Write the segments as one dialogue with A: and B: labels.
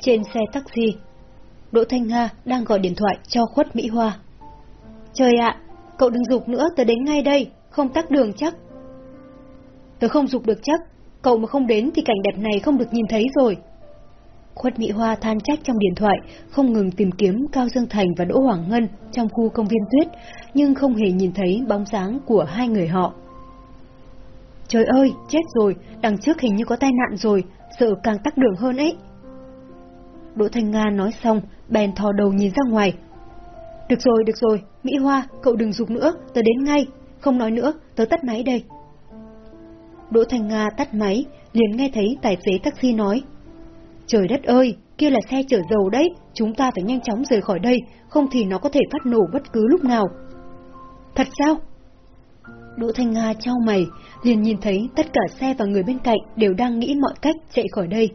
A: Trên xe taxi, Đỗ Thanh Nga đang gọi điện thoại cho Khuất Mỹ Hoa. Trời ạ, cậu đừng dục nữa, tớ đến ngay đây, không tắc đường chắc. Tớ không dục được chắc, cậu mà không đến thì cảnh đẹp này không được nhìn thấy rồi. Khuất Mỹ Hoa than trách trong điện thoại, không ngừng tìm kiếm Cao Dương Thành và Đỗ Hoàng Ngân trong khu công viên tuyết, nhưng không hề nhìn thấy bóng dáng của hai người họ. Trời ơi, chết rồi, đằng trước hình như có tai nạn rồi, sợ càng tắc đường hơn ấy. Đỗ Thanh Nga nói xong, bèn thò đầu nhìn ra ngoài. Được rồi, được rồi, Mỹ Hoa, cậu đừng dục nữa, tớ đến ngay, không nói nữa, tớ tắt máy đây. Đỗ Thanh Nga tắt máy, liền nghe thấy tài xế taxi nói. Trời đất ơi, kia là xe chở dầu đấy, chúng ta phải nhanh chóng rời khỏi đây, không thì nó có thể phát nổ bất cứ lúc nào. Thật sao? Đỗ Thanh Nga trao mày, liền nhìn thấy tất cả xe và người bên cạnh đều đang nghĩ mọi cách chạy khỏi đây.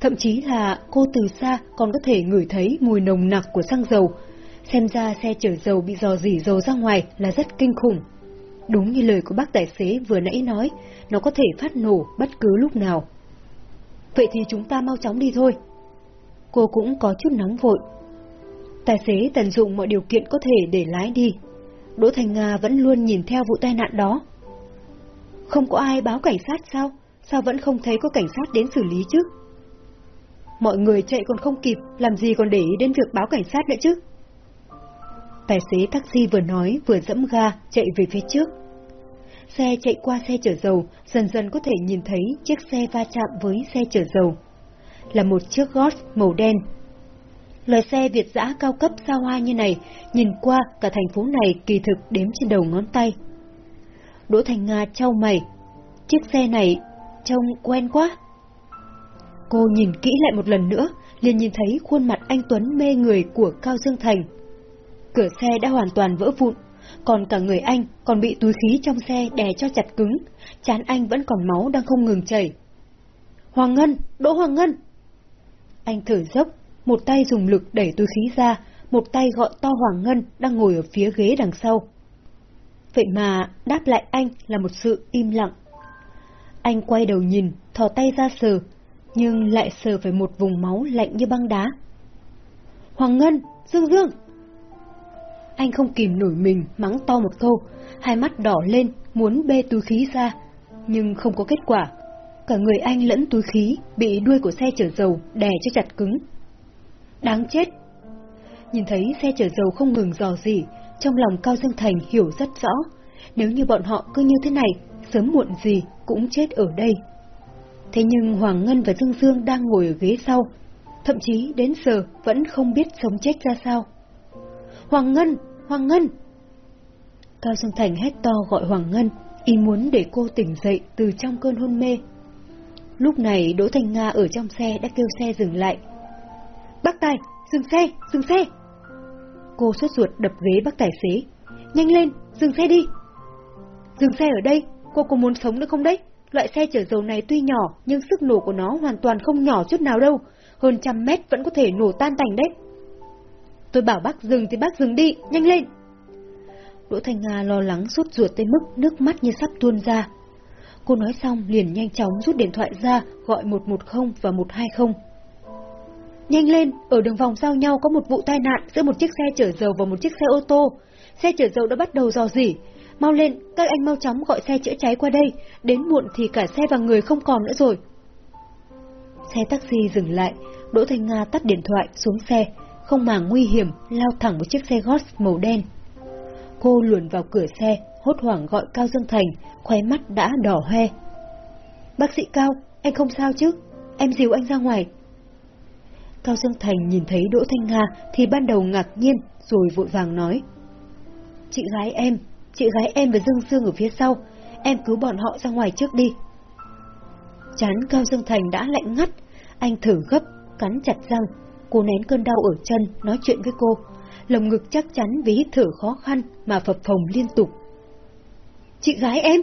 A: Thậm chí là cô từ xa còn có thể ngửi thấy mùi nồng nặc của xăng dầu. Xem ra xe chở dầu bị dò dỉ dầu ra ngoài là rất kinh khủng. Đúng như lời của bác tài xế vừa nãy nói, nó có thể phát nổ bất cứ lúc nào. Vậy thì chúng ta mau chóng đi thôi. Cô cũng có chút nóng vội. Tài xế tận dụng mọi điều kiện có thể để lái đi. Đỗ Thành Nga vẫn luôn nhìn theo vụ tai nạn đó. Không có ai báo cảnh sát sao? Sao vẫn không thấy có cảnh sát đến xử lý chứ? Mọi người chạy còn không kịp, làm gì còn để ý đến việc báo cảnh sát nữa chứ? Tài xế taxi vừa nói vừa dẫm ga chạy về phía trước. Xe chạy qua xe chở dầu, dần dần có thể nhìn thấy chiếc xe va chạm với xe chở dầu. Là một chiếc Golf màu đen. Loài xe Việt dã cao cấp xa hoa như này, nhìn qua cả thành phố này kỳ thực đếm trên đầu ngón tay. Đỗ Thành Nga trao mày. Chiếc xe này trông quen quá. Cô nhìn kỹ lại một lần nữa, liền nhìn thấy khuôn mặt anh Tuấn mê người của Cao Dương Thành. Cửa xe đã hoàn toàn vỡ vụn, còn cả người anh còn bị túi khí trong xe đè cho chặt cứng, chán anh vẫn còn máu đang không ngừng chảy. Hoàng Ngân! Đỗ Hoàng Ngân! Anh thở dốc, một tay dùng lực đẩy túi khí ra, một tay gọi to Hoàng Ngân đang ngồi ở phía ghế đằng sau. Vậy mà đáp lại anh là một sự im lặng. Anh quay đầu nhìn, thò tay ra sờ, nhưng lại sờ phải một vùng máu lạnh như băng đá. Hoàng Ngân! Dương Dương! Anh không kìm nổi mình, mắng to một câu, hai mắt đỏ lên, muốn bê túi khí ra, nhưng không có kết quả. Cả người anh lẫn túi khí bị đuôi của xe chở dầu đè cho chặt cứng. Đáng chết! Nhìn thấy xe chở dầu không ngừng dò dỉ, trong lòng Cao Dương Thành hiểu rất rõ, nếu như bọn họ cứ như thế này, sớm muộn gì cũng chết ở đây. Thế nhưng Hoàng Ngân và Dương Dương đang ngồi ở ghế sau, thậm chí đến giờ vẫn không biết sống chết ra sao. Hoàng Ngân! Hoàng Ngân! Cao Dương Thành hét to gọi Hoàng Ngân, y muốn để cô tỉnh dậy từ trong cơn hôn mê. Lúc này Đỗ Thành Nga ở trong xe đã kêu xe dừng lại. Bác Tài, dừng xe, dừng xe! Cô sốt ruột đập ghế bác tài xế. Nhanh lên, dừng xe đi! Dừng xe ở đây, cô có muốn sống nữa không đấy? Loại xe chở dầu này tuy nhỏ, nhưng sức nổ của nó hoàn toàn không nhỏ chút nào đâu. Hơn trăm mét vẫn có thể nổ tan tành đấy. Tôi bảo bác dừng thì bác dừng đi, nhanh lên. Đỗ Thanh Nga lo lắng sốt ruột tới mức nước mắt như sắp tuôn ra. Cô nói xong liền nhanh chóng rút điện thoại ra gọi 110 và 120. Nhanh lên, ở đường vòng giao nhau có một vụ tai nạn giữa một chiếc xe chở dầu và một chiếc xe ô tô. Xe chở dầu đã bắt đầu dò dỉ. Mau lên, các anh mau chóng gọi xe chữa cháy qua đây, đến muộn thì cả xe và người không còn nữa rồi. Xe taxi dừng lại, Đỗ Thanh Nga tắt điện thoại xuống xe, không màng nguy hiểm lao thẳng một chiếc xe Golf màu đen. Cô luồn vào cửa xe, hốt hoảng gọi Cao Dương Thành, khóe mắt đã đỏ hoe. Bác sĩ Cao, anh không sao chứ? Em dìu anh ra ngoài. Cao Dương Thành nhìn thấy Đỗ Thanh Nga thì ban đầu ngạc nhiên rồi vội vàng nói. Chị gái em, chị gái em và Dương Dương ở phía sau, em cứu bọn họ ra ngoài trước đi. Chán Cao Dương Thành đã lạnh ngắt, anh thở gấp, cắn chặt răng, cố nén cơn đau ở chân, nói chuyện với cô. Lồng ngực chắc chắn vì hít thở khó khăn mà phập phồng liên tục. Chị gái em!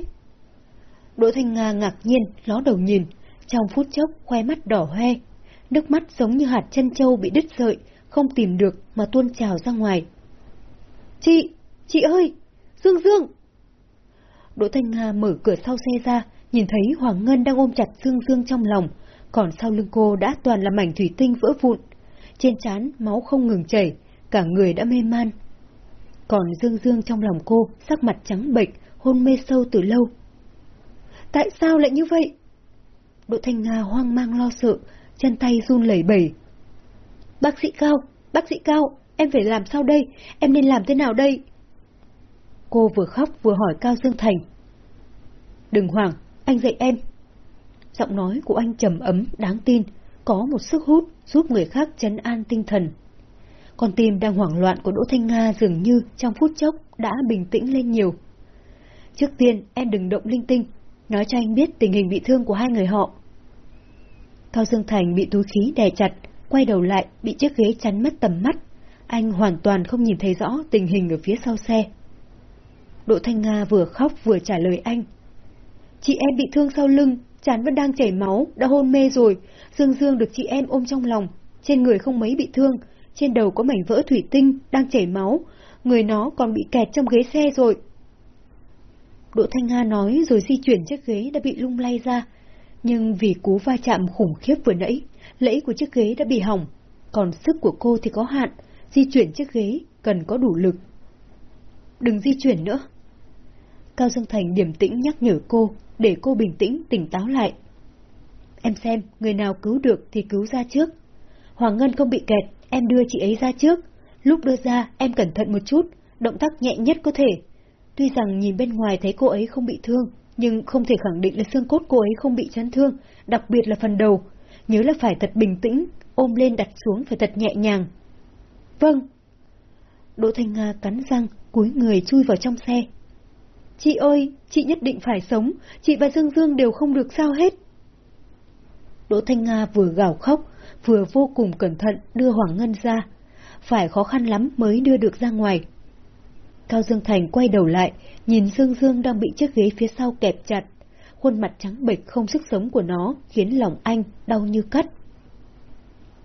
A: Đỗ Thanh Nga ngạc nhiên, ló đầu nhìn, trong phút chốc khoe mắt đỏ hoe. Nước mắt giống như hạt chân trâu bị đứt sợi, không tìm được mà tuôn trào ra ngoài. Chị! Chị ơi! Dương Dương! Đỗ Thanh Nga mở cửa sau xe ra, nhìn thấy Hoàng Ngân đang ôm chặt Dương Dương trong lòng. còn sau lưng cô đã toàn là mảnh thủy tinh vỡ vụn. Trên trán máu không ngừng chảy, cả người đã mê man. Còn Dương Dương trong lòng cô, sắc mặt trắng bệch, hôn mê sâu từ lâu. Tại sao lại như vậy? Đỗ Thanh Nga hoang mang lo sợ, chân tay run lẩy bẩy. Bác sĩ Cao, bác sĩ Cao, em phải làm sao đây? Em nên làm thế nào đây? Cô vừa khóc vừa hỏi Cao Dương Thành. Đừng hoảng, anh dạy em. Giọng nói của anh trầm ấm, đáng tin, có một sức hút giúp người khác chấn an tinh thần. Con tim đang hoảng loạn của Đỗ Thanh Nga dường như trong phút chốc đã bình tĩnh lên nhiều. Trước tiên, em đừng động linh tinh, nói cho anh biết tình hình bị thương của hai người họ. Cao Dương Thành bị túi khí đè chặt, quay đầu lại, bị chiếc ghế chắn mất tầm mắt. Anh hoàn toàn không nhìn thấy rõ tình hình ở phía sau xe. Đỗ Thanh Nga vừa khóc vừa trả lời anh. Chị em bị thương sau lưng, chán vẫn đang chảy máu, đã hôn mê rồi. Dương Dương được chị em ôm trong lòng, trên người không mấy bị thương, trên đầu có mảnh vỡ thủy tinh, đang chảy máu, người nó còn bị kẹt trong ghế xe rồi. Đỗ Thanh Nga nói rồi di chuyển chiếc ghế đã bị lung lay ra, nhưng vì cú va chạm khủng khiếp vừa nãy, lẫy của chiếc ghế đã bị hỏng, còn sức của cô thì có hạn, di chuyển chiếc ghế cần có đủ lực. Đừng di chuyển nữa. Cao Dương Thành điềm tĩnh nhắc nhở cô, để cô bình tĩnh, tỉnh táo lại. Em xem, người nào cứu được thì cứu ra trước. Hoàng Ngân không bị kẹt, em đưa chị ấy ra trước. Lúc đưa ra, em cẩn thận một chút, động tác nhẹ nhất có thể. Tuy rằng nhìn bên ngoài thấy cô ấy không bị thương, nhưng không thể khẳng định là xương cốt cô ấy không bị chấn thương, đặc biệt là phần đầu. Nhớ là phải thật bình tĩnh, ôm lên đặt xuống phải thật nhẹ nhàng. Vâng. Đỗ Thanh Nga cắn răng, cúi người chui vào trong xe. Chị ơi, chị nhất định phải sống, chị và Dương Dương đều không được sao hết. Đỗ Thanh Nga vừa gào khóc, vừa vô cùng cẩn thận đưa Hoàng Ngân ra. Phải khó khăn lắm mới đưa được ra ngoài. Cao Dương Thành quay đầu lại, nhìn Dương Dương đang bị chiếc ghế phía sau kẹp chặt. Khuôn mặt trắng bệch không sức sống của nó khiến lòng anh đau như cắt.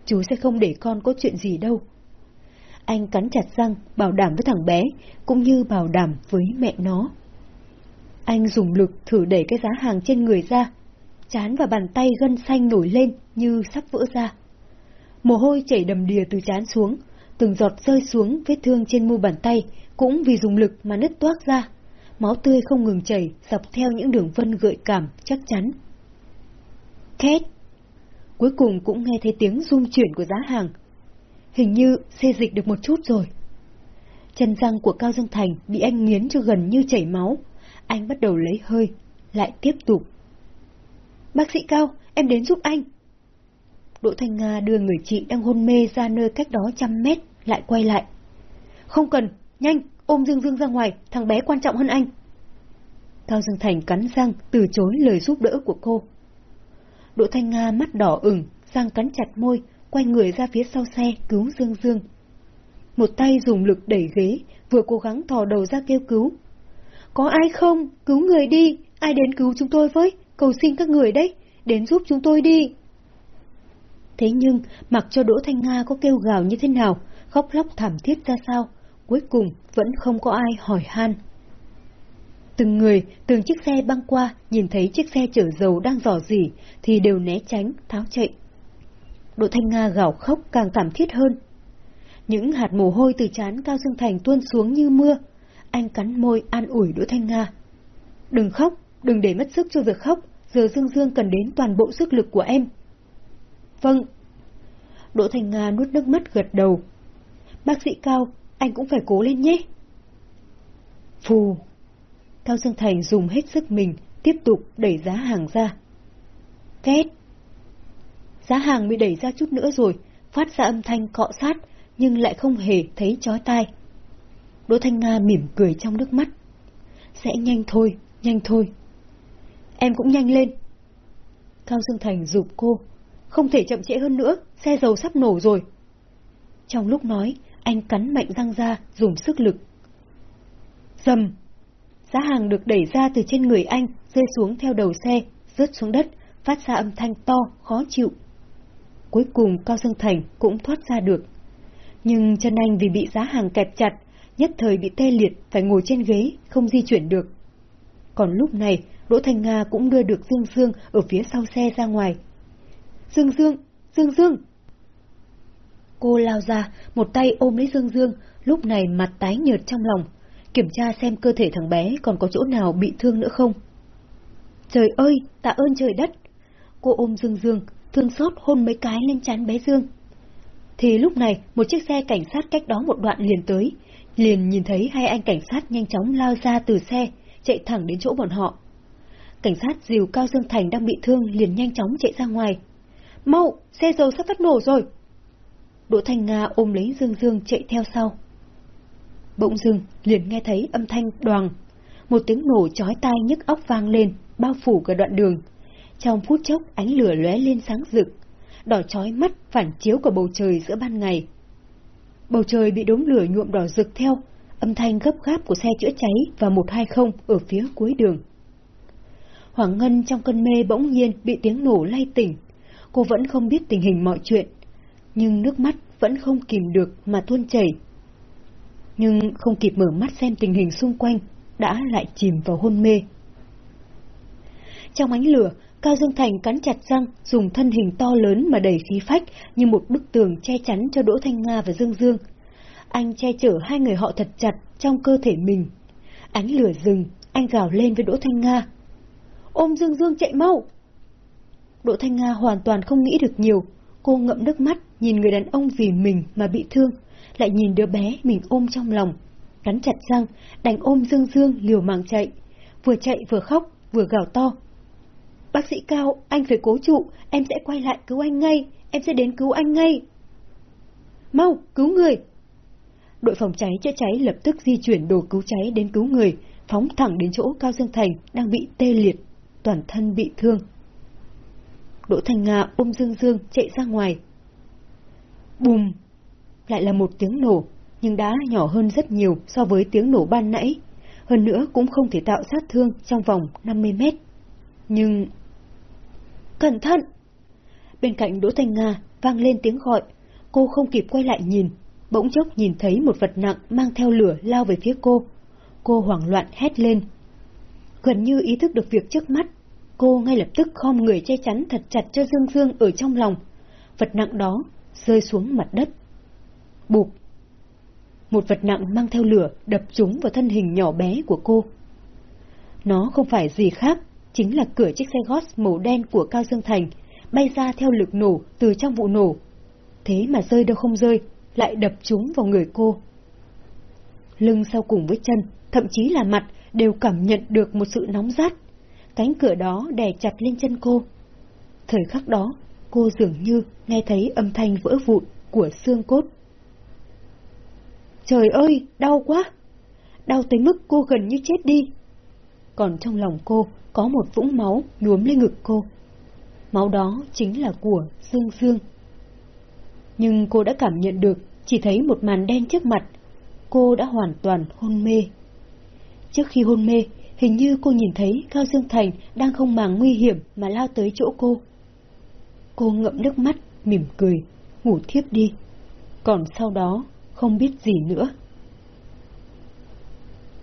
A: Chú sẽ không để con có chuyện gì đâu. Anh cắn chặt răng, bảo đảm với thằng bé, cũng như bảo đảm với mẹ nó. Anh dùng lực thử đẩy cái giá hàng trên người ra. Chán và bàn tay gân xanh nổi lên như sắp vỡ ra. Mồ hôi chảy đầm đìa từ chán xuống, từng giọt rơi xuống vết thương trên mu bàn tay, cũng vì dùng lực mà nứt toát ra. Máu tươi không ngừng chảy dọc theo những đường vân gợi cảm chắc chắn. Két! Cuối cùng cũng nghe thấy tiếng rung chuyển của giá hàng. Hình như xê dịch được một chút rồi. Chân răng của Cao Dương Thành bị anh nghiến cho gần như chảy máu. Anh bắt đầu lấy hơi, lại tiếp tục. Bác sĩ Cao, em đến giúp anh. Đỗ Thanh Nga đưa người chị đang hôn mê ra nơi cách đó trăm mét, lại quay lại. Không cần, nhanh, ôm Dương Dương ra ngoài, thằng bé quan trọng hơn anh. Cao Dương Thành cắn răng, từ chối lời giúp đỡ của cô. Đỗ Thanh Nga mắt đỏ ửng, răng cắn chặt môi, quay người ra phía sau xe cứu Dương Dương. Một tay dùng lực đẩy ghế, vừa cố gắng thò đầu ra kêu cứu. Có ai không? Cứu người đi! Ai đến cứu chúng tôi với? Cầu xin các người đấy! Đến giúp chúng tôi đi! Thế nhưng, mặc cho Đỗ Thanh Nga có kêu gào như thế nào, khóc lóc thảm thiết ra sao, cuối cùng vẫn không có ai hỏi han. Từng người, từng chiếc xe băng qua, nhìn thấy chiếc xe chở dầu đang dò dỉ, thì đều né tránh, tháo chạy. Đỗ Thanh Nga gào khóc càng thảm thiết hơn. Những hạt mồ hôi từ chán Cao Dương Thành tuôn xuống như mưa. Anh cắn môi an ủi Đỗ Thanh Nga. Đừng khóc, đừng để mất sức cho việc khóc, giờ Dương Dương cần đến toàn bộ sức lực của em. Vâng. Đỗ Thanh Nga nuốt nước mắt gật đầu. Bác sĩ Cao, anh cũng phải cố lên nhé. Phù. Cao Dương Thành dùng hết sức mình, tiếp tục đẩy giá hàng ra. Két. Giá hàng bị đẩy ra chút nữa rồi, phát ra âm thanh cọ sát, nhưng lại không hề thấy chói tai. Đỗ Thanh Nga mỉm cười trong nước mắt. Sẽ nhanh thôi, nhanh thôi. Em cũng nhanh lên. Cao Dương Thành giục cô. Không thể chậm trễ hơn nữa, xe dầu sắp nổ rồi. Trong lúc nói, anh cắn mạnh răng ra, dùng sức lực. Dầm! Giá hàng được đẩy ra từ trên người anh, rơi xuống theo đầu xe, rớt xuống đất, phát ra âm thanh to, khó chịu. Cuối cùng Cao Dương Thành cũng thoát ra được. Nhưng chân anh vì bị giá hàng kẹp chặt, nhất thời bị tê liệt, phải ngồi trên ghế, không di chuyển được. Còn lúc này, Đỗ Thành Nga cũng đưa được Dương Dương ở phía sau xe ra ngoài. Dương Dương, Dương Dương! Cô lao ra, một tay ôm lấy Dương Dương, lúc này mặt tái nhợt trong lòng, kiểm tra xem cơ thể thằng bé còn có chỗ nào bị thương nữa không. Trời ơi, tạ ơn trời đất! Cô ôm Dương Dương, thương xót hôn mấy cái lên chán bé Dương. Thì lúc này, một chiếc xe cảnh sát cách đó một đoạn liền tới, liền nhìn thấy hai anh cảnh sát nhanh chóng lao ra từ xe, chạy thẳng đến chỗ bọn họ. Cảnh sát dìu Cao Dương Thành đang bị thương liền nhanh chóng chạy ra ngoài. Mau, xe dầu sắp phát nổ rồi! Đỗ Thanh Nga ôm lấy Dương Dương chạy theo sau. Bỗng dưng liền nghe thấy âm thanh đoàn, một tiếng nổ chói tai nhức óc vang lên, bao phủ cả đoạn đường. Trong phút chốc ánh lửa lóe lên sáng rực, đỏ chói mắt phản chiếu của bầu trời giữa ban ngày. Bầu trời bị đống lửa nhuộm đỏ rực theo, âm thanh gấp gáp của xe chữa cháy và 120 ở phía cuối đường. Hoàng Ngân trong cơn mê bỗng nhiên bị tiếng nổ lay tỉnh. Cô vẫn không biết tình hình mọi chuyện, nhưng nước mắt vẫn không kìm được mà tuôn chảy. Nhưng không kịp mở mắt xem tình hình xung quanh, đã lại chìm vào hôn mê. Trong ánh lửa, Cao Dương Thành cắn chặt răng, dùng thân hình to lớn mà đầy khí phách như một bức tường che chắn cho Đỗ Thanh Nga và Dương Dương. Anh che chở hai người họ thật chặt trong cơ thể mình. Ánh lửa rừng, anh gào lên với Đỗ Thanh Nga. Ôm Dương Dương chạy mau! Đỗ Thanh Nga hoàn toàn không nghĩ được nhiều. Cô ngậm nước mắt, nhìn người đàn ông vì mình mà bị thương, lại nhìn đứa bé mình ôm trong lòng. Cắn chặt răng, đành ôm Dương Dương liều mạng chạy. Vừa chạy vừa khóc, vừa gào to. Bác sĩ Cao, anh phải cố trụ, em sẽ quay lại cứu anh ngay, em sẽ đến cứu anh ngay. Mau, cứu người! Đội phòng cháy chữa cháy lập tức di chuyển đồ cứu cháy đến cứu người, phóng thẳng đến chỗ Cao Dương Thành đang bị tê liệt, toàn thân bị thương. Đỗ Thành Nga ôm Dương Dương chạy ra ngoài. Bùm! Lại là một tiếng nổ, nhưng đã nhỏ hơn rất nhiều so với tiếng nổ ban nãy. Hơn nữa cũng không thể tạo sát thương trong vòng 50 mét. Nhưng Cẩn thận! Bên cạnh Đỗ Thanh Nga vang lên tiếng gọi, cô không kịp quay lại nhìn, bỗng chốc nhìn thấy một vật nặng mang theo lửa lao về phía cô. Cô hoảng loạn hét lên. Gần như ý thức được việc trước mắt, cô ngay lập tức khom người che chắn thật chặt cho Dương Dương ở trong lòng. Vật nặng đó rơi xuống mặt đất. Bụp! Một vật nặng mang theo lửa đập trúng vào thân hình nhỏ bé của cô. Nó không phải gì khác chính là cửa chiếc xe gót màu đen của Cao Dương Thành, bay ra theo lực nổ từ trong vụ nổ. Thế mà rơi đâu không rơi, lại đập trúng vào người cô. Lưng sau cùng với chân, thậm chí là mặt, đều cảm nhận được một sự nóng rát. Cánh cửa đó đè chặt lên chân cô. Thời khắc đó, cô dường như nghe thấy âm thanh vỡ vụn của xương cốt. Trời ơi, đau quá! Đau tới mức cô gần như chết đi. Còn trong lòng cô có một vũng máu nhuốm lên ngực cô. Máu đó chính là của Dương Dương. Nhưng cô đã cảm nhận được, chỉ thấy một màn đen trước mặt. Cô đã hoàn toàn hôn mê. Trước khi hôn mê, hình như cô nhìn thấy Cao Dương Thành đang không màng nguy hiểm mà lao tới chỗ cô. Cô ngậm nước mắt, mỉm cười, ngủ thiếp đi. Còn sau đó, không biết gì nữa.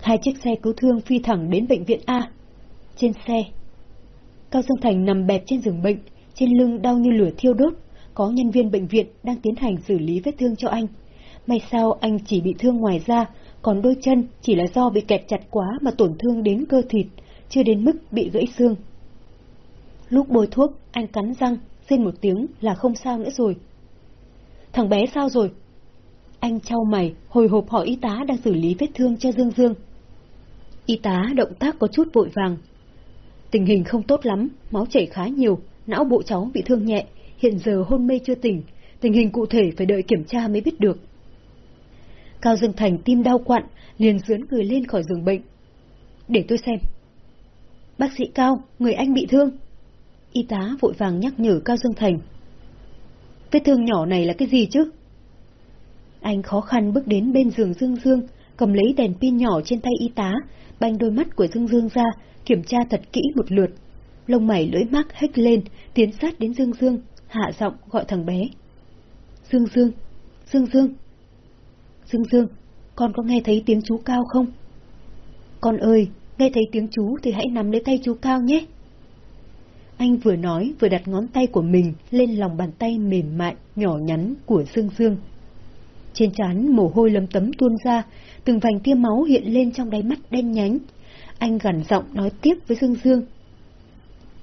A: Hai chiếc xe cứu thương phi thẳng đến bệnh viện A. Trên xe, Cao Dương Thành nằm bẹp trên giường bệnh, trên lưng đau như lửa thiêu đốt, có nhân viên bệnh viện đang tiến hành xử lý vết thương cho anh. May sao anh chỉ bị thương ngoài da, còn đôi chân chỉ là do bị kẹt chặt quá mà tổn thương đến cơ thịt, chưa đến mức bị gãy xương. Lúc bôi thuốc, anh cắn răng, xin một tiếng là không sao nữa rồi. Thằng bé sao rồi? Anh trao mày, hồi hộp hỏi y tá đang xử lý vết thương cho Dương Dương. Y tá động tác có chút vội vàng, Tình hình không tốt lắm, máu chảy khá nhiều, não bộ cháu bị thương nhẹ, hiện giờ hôn mê chưa tỉnh, tình hình cụ thể phải đợi kiểm tra mới biết được. Cao Dương Thành tim đau quặn, liền dướn người lên khỏi giường bệnh. Để tôi xem. Bác sĩ Cao, người anh bị thương. Y tá vội vàng nhắc nhở Cao Dương Thành. Vết thương nhỏ này là cái gì chứ? Anh khó khăn bước đến bên giường Dương Dương, cầm lấy đèn pin nhỏ trên tay y tá, banh đôi mắt của Dương Dương ra, kiểm tra thật kỹ một lượt. Lông mày lưỡi mắt hếch lên, tiến sát đến Dương Dương, hạ giọng gọi thằng bé. Dương Dương, Dương Dương. Dương Dương, con có nghe thấy tiếng chú Cao không? Con ơi, nghe thấy tiếng chú thì hãy nắm lấy tay chú Cao nhé. Anh vừa nói vừa đặt ngón tay của mình lên lòng bàn tay mềm mại, nhỏ nhắn của Dương Dương. Trên trán mồ hôi lấm tấm tuôn ra, từng vành tia máu hiện lên trong đáy mắt đen nhánh. Anh gằn giọng nói tiếp với Dương Dương.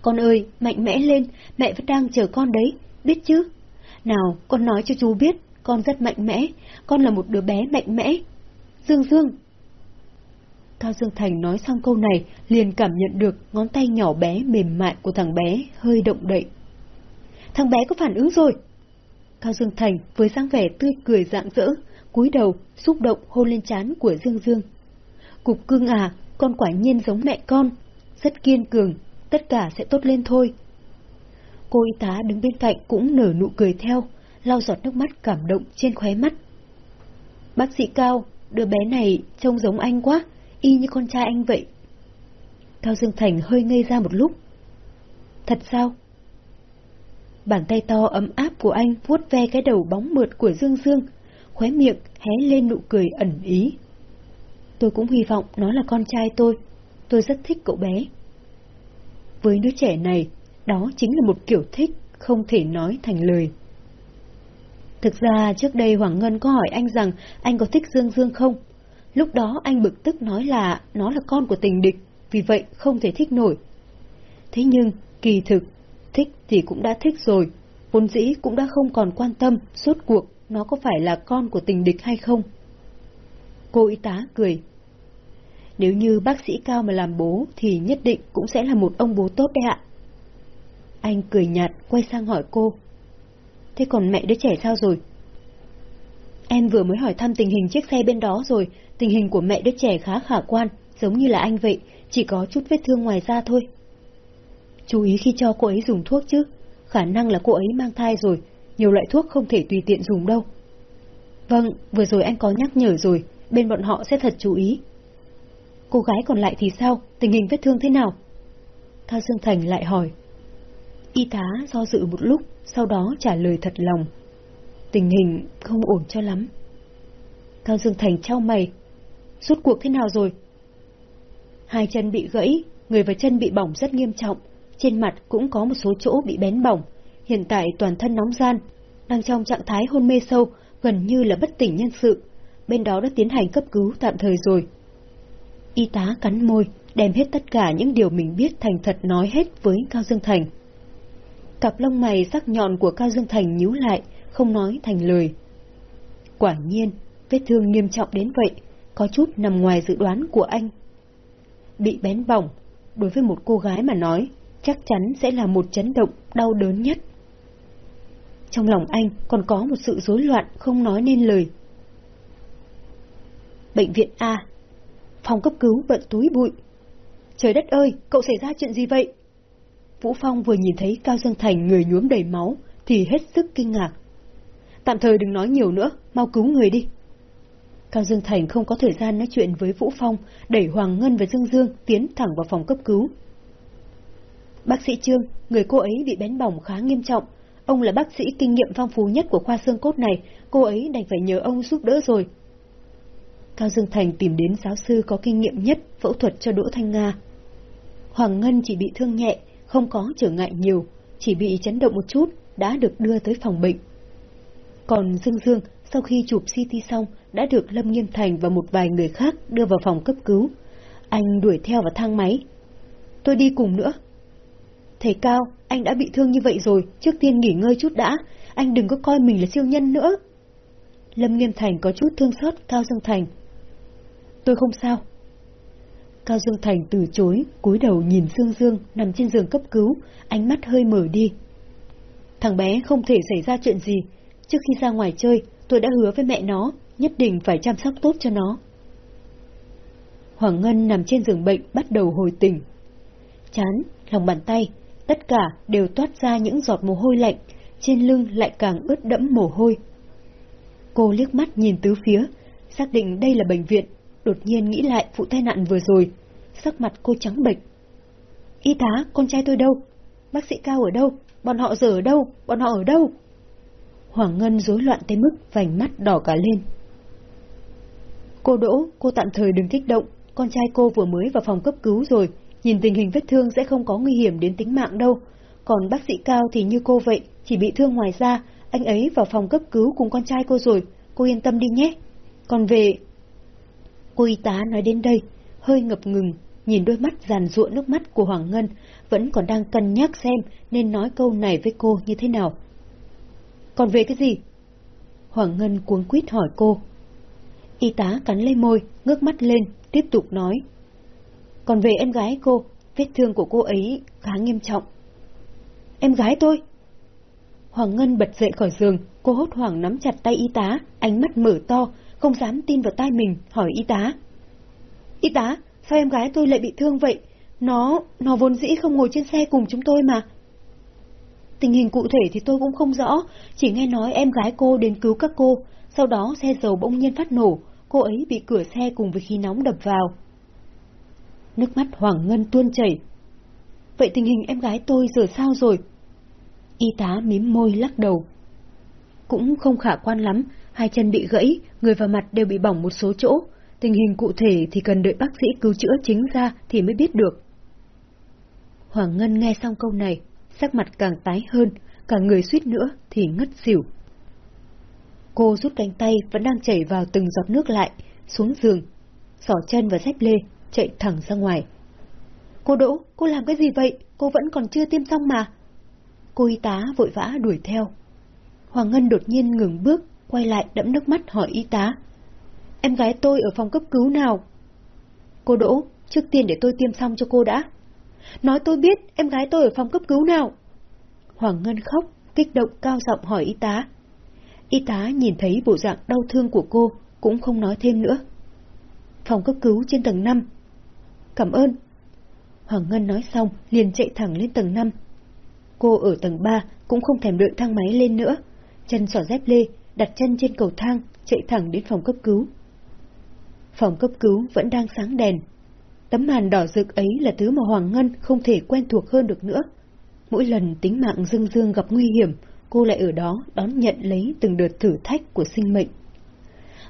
A: Con ơi, mạnh mẽ lên, mẹ vẫn đang chờ con đấy, biết chứ? Nào, con nói cho chú biết, con rất mạnh mẽ, con là một đứa bé mạnh mẽ. Dương Dương! Cao Dương Thành nói xong câu này, liền cảm nhận được ngón tay nhỏ bé mềm mại của thằng bé hơi động đậy. Thằng bé có phản ứng rồi! Cao Dương Thành với dáng vẻ tươi cười rạng rỡ, cúi đầu, xúc động hôn lên trán của Dương Dương. Cục cưng à, con quả nhiên giống mẹ con, rất kiên cường, tất cả sẽ tốt lên thôi. Cô y tá đứng bên cạnh cũng nở nụ cười theo, lau giọt nước mắt cảm động trên khóe mắt. Bác sĩ Cao, đứa bé này trông giống anh quá, y như con trai anh vậy. Cao Dương Thành hơi ngây ra một lúc. Thật sao? Bàn tay to ấm áp của anh vuốt ve cái đầu bóng mượt của Dương Dương, khóe miệng hé lên nụ cười ẩn ý. Tôi cũng hy vọng nó là con trai tôi, tôi rất thích cậu bé. Với đứa trẻ này, đó chính là một kiểu thích không thể nói thành lời. Thực ra trước đây Hoàng Ngân có hỏi anh rằng anh có thích Dương Dương không? Lúc đó anh bực tức nói là nó là con của tình địch, vì vậy không thể thích nổi. Thế nhưng, kỳ thực, thích thì cũng đã thích rồi, vốn dĩ cũng đã không còn quan tâm suốt cuộc nó có phải là con của tình địch hay không. Cô y tá cười. Nếu như bác sĩ Cao mà làm bố thì nhất định cũng sẽ là một ông bố tốt đấy ạ. Anh cười nhạt quay sang hỏi cô. Thế còn mẹ đứa trẻ sao rồi? Em vừa mới hỏi thăm tình hình chiếc xe bên đó rồi, tình hình của mẹ đứa trẻ khá khả quan, giống như là anh vậy, chỉ có chút vết thương ngoài da thôi. Chú ý khi cho cô ấy dùng thuốc chứ, khả năng là cô ấy mang thai rồi, nhiều loại thuốc không thể tùy tiện dùng đâu. Vâng, vừa rồi anh có nhắc nhở rồi, bên bọn họ sẽ thật chú ý. Cô gái còn lại thì sao, tình hình vết thương thế nào? Cao Dương Thành lại hỏi. Y tá do dự một lúc, sau đó trả lời thật lòng. Tình hình không ổn cho lắm. Cao Dương Thành trao mày. Suốt cuộc thế nào rồi? Hai chân bị gãy, người và chân bị bỏng rất nghiêm trọng, trên mặt cũng có một số chỗ bị bén bỏng, hiện tại toàn thân nóng gian, đang trong trạng thái hôn mê sâu, gần như là bất tỉnh nhân sự. Bên đó đã tiến hành cấp cứu tạm thời rồi. Y tá cắn môi, đem hết tất cả những điều mình biết thành thật nói hết với Cao Dương Thành. Cặp lông mày sắc nhọn của Cao Dương Thành nhíu lại, không nói thành lời. Quả nhiên, vết thương nghiêm trọng đến vậy, có chút nằm ngoài dự đoán của anh. Bị bén bỏng, đối với một cô gái mà nói, chắc chắn sẽ là một chấn động đau đớn nhất. Trong lòng anh còn có một sự rối loạn không nói nên lời. Bệnh viện A Phòng cấp cứu bận túi bụi. Trời đất ơi, cậu xảy ra chuyện gì vậy? Vũ Phong vừa nhìn thấy Cao Dương Thành người nhuốm đầy máu, thì hết sức kinh ngạc. Tạm thời đừng nói nhiều nữa, mau cứu người đi. Cao Dương Thành không có thời gian nói chuyện với Vũ Phong, đẩy Hoàng Ngân và Dương Dương tiến thẳng vào phòng cấp cứu. Bác sĩ Trương, người cô ấy bị bén bỏng khá nghiêm trọng. Ông là bác sĩ kinh nghiệm phong phú nhất của khoa xương cốt này, cô ấy đành phải nhờ ông giúp đỡ rồi. Cao Dương Thành tìm đến giáo sư có kinh nghiệm nhất phẫu thuật cho Đỗ Thanh Nga. Hoàng Ngân chỉ bị thương nhẹ, không có trở ngại nhiều, chỉ bị chấn động một chút, đã được đưa tới phòng bệnh. Còn Dương Dương, sau khi chụp CT xong, đã được Lâm Nghiêm Thành và một vài người khác đưa vào phòng cấp cứu. Anh đuổi theo vào thang máy. Tôi đi cùng nữa. Thầy Cao, anh đã bị thương như vậy rồi, trước tiên nghỉ ngơi chút đã, anh đừng có coi mình là siêu nhân nữa. Lâm Nghiêm Thành có chút thương xót Cao Dương Thành. Tôi không sao. Cao Dương Thành từ chối, cúi đầu nhìn Dương Dương nằm trên giường cấp cứu, ánh mắt hơi mở đi. Thằng bé không thể xảy ra chuyện gì. Trước khi ra ngoài chơi, tôi đã hứa với mẹ nó, nhất định phải chăm sóc tốt cho nó. Hoàng Ngân nằm trên giường bệnh bắt đầu hồi tỉnh. Chán, lòng bàn tay, tất cả đều toát ra những giọt mồ hôi lạnh, trên lưng lại càng ướt đẫm mồ hôi. Cô liếc mắt nhìn tứ phía, xác định đây là bệnh viện, đột nhiên nghĩ lại vụ tai nạn vừa rồi, sắc mặt cô trắng bệch. Y tá, con trai tôi đâu? Bác sĩ Cao ở đâu? Bọn họ giờ ở đâu? Bọn họ ở đâu? Hoàng Ngân rối loạn tới mức vành mắt đỏ cả lên. Cô Đỗ, cô tạm thời đừng kích động, con trai cô vừa mới vào phòng cấp cứu rồi, nhìn tình hình vết thương sẽ không có nguy hiểm đến tính mạng đâu. Còn bác sĩ Cao thì như cô vậy, chỉ bị thương ngoài da, anh ấy vào phòng cấp cứu cùng con trai cô rồi, cô yên tâm đi nhé. Còn về... Cô y tá nói đến đây, hơi ngập ngừng, nhìn đôi mắt giàn rụa nước mắt của Hoàng Ngân, vẫn còn đang cân nhắc xem nên nói câu này với cô như thế nào. Còn về cái gì? Hoàng Ngân cuống quýt hỏi cô. Y tá cắn lấy môi, ngước mắt lên, tiếp tục nói. Còn về em gái cô, vết thương của cô ấy khá nghiêm trọng. Em gái tôi? Hoàng Ngân bật dậy khỏi giường, cô hốt hoảng nắm chặt tay y tá, ánh mắt mở to, không dám tin vào tai mình, hỏi y tá. Y tá, sao em gái tôi lại bị thương vậy? Nó, nó vốn dĩ không ngồi trên xe cùng chúng tôi mà. Tình hình cụ thể thì tôi cũng không rõ, chỉ nghe nói em gái cô đến cứu các cô, sau đó xe dầu bỗng nhiên phát nổ, cô ấy bị cửa xe cùng với khí nóng đập vào. Nước mắt Hoàng Ngân tuôn chảy. Vậy tình hình em gái tôi giờ sao rồi? Y tá mím môi lắc đầu. Cũng không khả quan lắm, hai chân bị gãy, người và mặt đều bị bỏng một số chỗ. Tình hình cụ thể thì cần đợi bác sĩ cứu chữa chính ra thì mới biết được. Hoàng Ngân nghe xong câu này, sắc mặt càng tái hơn, cả người suýt nữa thì ngất xỉu. Cô rút cánh tay vẫn đang chảy vào từng giọt nước lại, xuống giường, xỏ chân và dép lê, chạy thẳng ra ngoài. Cô Đỗ, cô làm cái gì vậy? Cô vẫn còn chưa tiêm xong mà. Cô y tá vội vã đuổi theo. Hoàng Ngân đột nhiên ngừng bước, quay lại đẫm nước mắt hỏi y tá. Em gái tôi ở phòng cấp cứu nào? Cô Đỗ, trước tiên để tôi tiêm xong cho cô đã. Nói tôi biết em gái tôi ở phòng cấp cứu nào. Hoàng Ngân khóc, kích động cao giọng hỏi y tá. Y tá nhìn thấy bộ dạng đau thương của cô, cũng không nói thêm nữa. Phòng cấp cứu trên tầng 5. Cảm ơn. Hoàng Ngân nói xong, liền chạy thẳng lên tầng 5. Cô ở tầng 3 cũng không thèm đợi thang máy lên nữa. Chân sỏ dép lê, đặt chân trên cầu thang, chạy thẳng đến phòng cấp cứu. Phòng cấp cứu vẫn đang sáng đèn. Tấm màn đỏ rực ấy là thứ mà Hoàng Ngân không thể quen thuộc hơn được nữa. Mỗi lần tính mạng Dương Dương gặp nguy hiểm, cô lại ở đó đón nhận lấy từng đợt thử thách của sinh mệnh.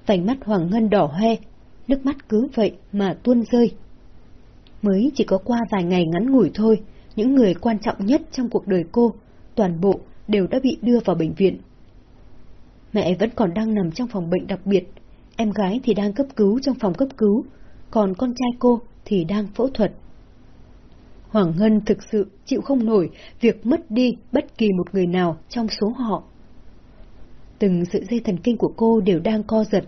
A: Vành mắt Hoàng Ngân đỏ hoe, nước mắt cứ vậy mà tuôn rơi. Mới chỉ có qua vài ngày ngắn ngủi thôi, những người quan trọng nhất trong cuộc đời cô, toàn bộ đều đã bị đưa vào bệnh viện. Mẹ vẫn còn đang nằm trong phòng bệnh đặc biệt, em gái thì đang cấp cứu trong phòng cấp cứu, còn con trai cô thì đang phẫu thuật. Hoàng Ngân thực sự chịu không nổi việc mất đi bất kỳ một người nào trong số họ. Từng sự dây thần kinh của cô đều đang co giật,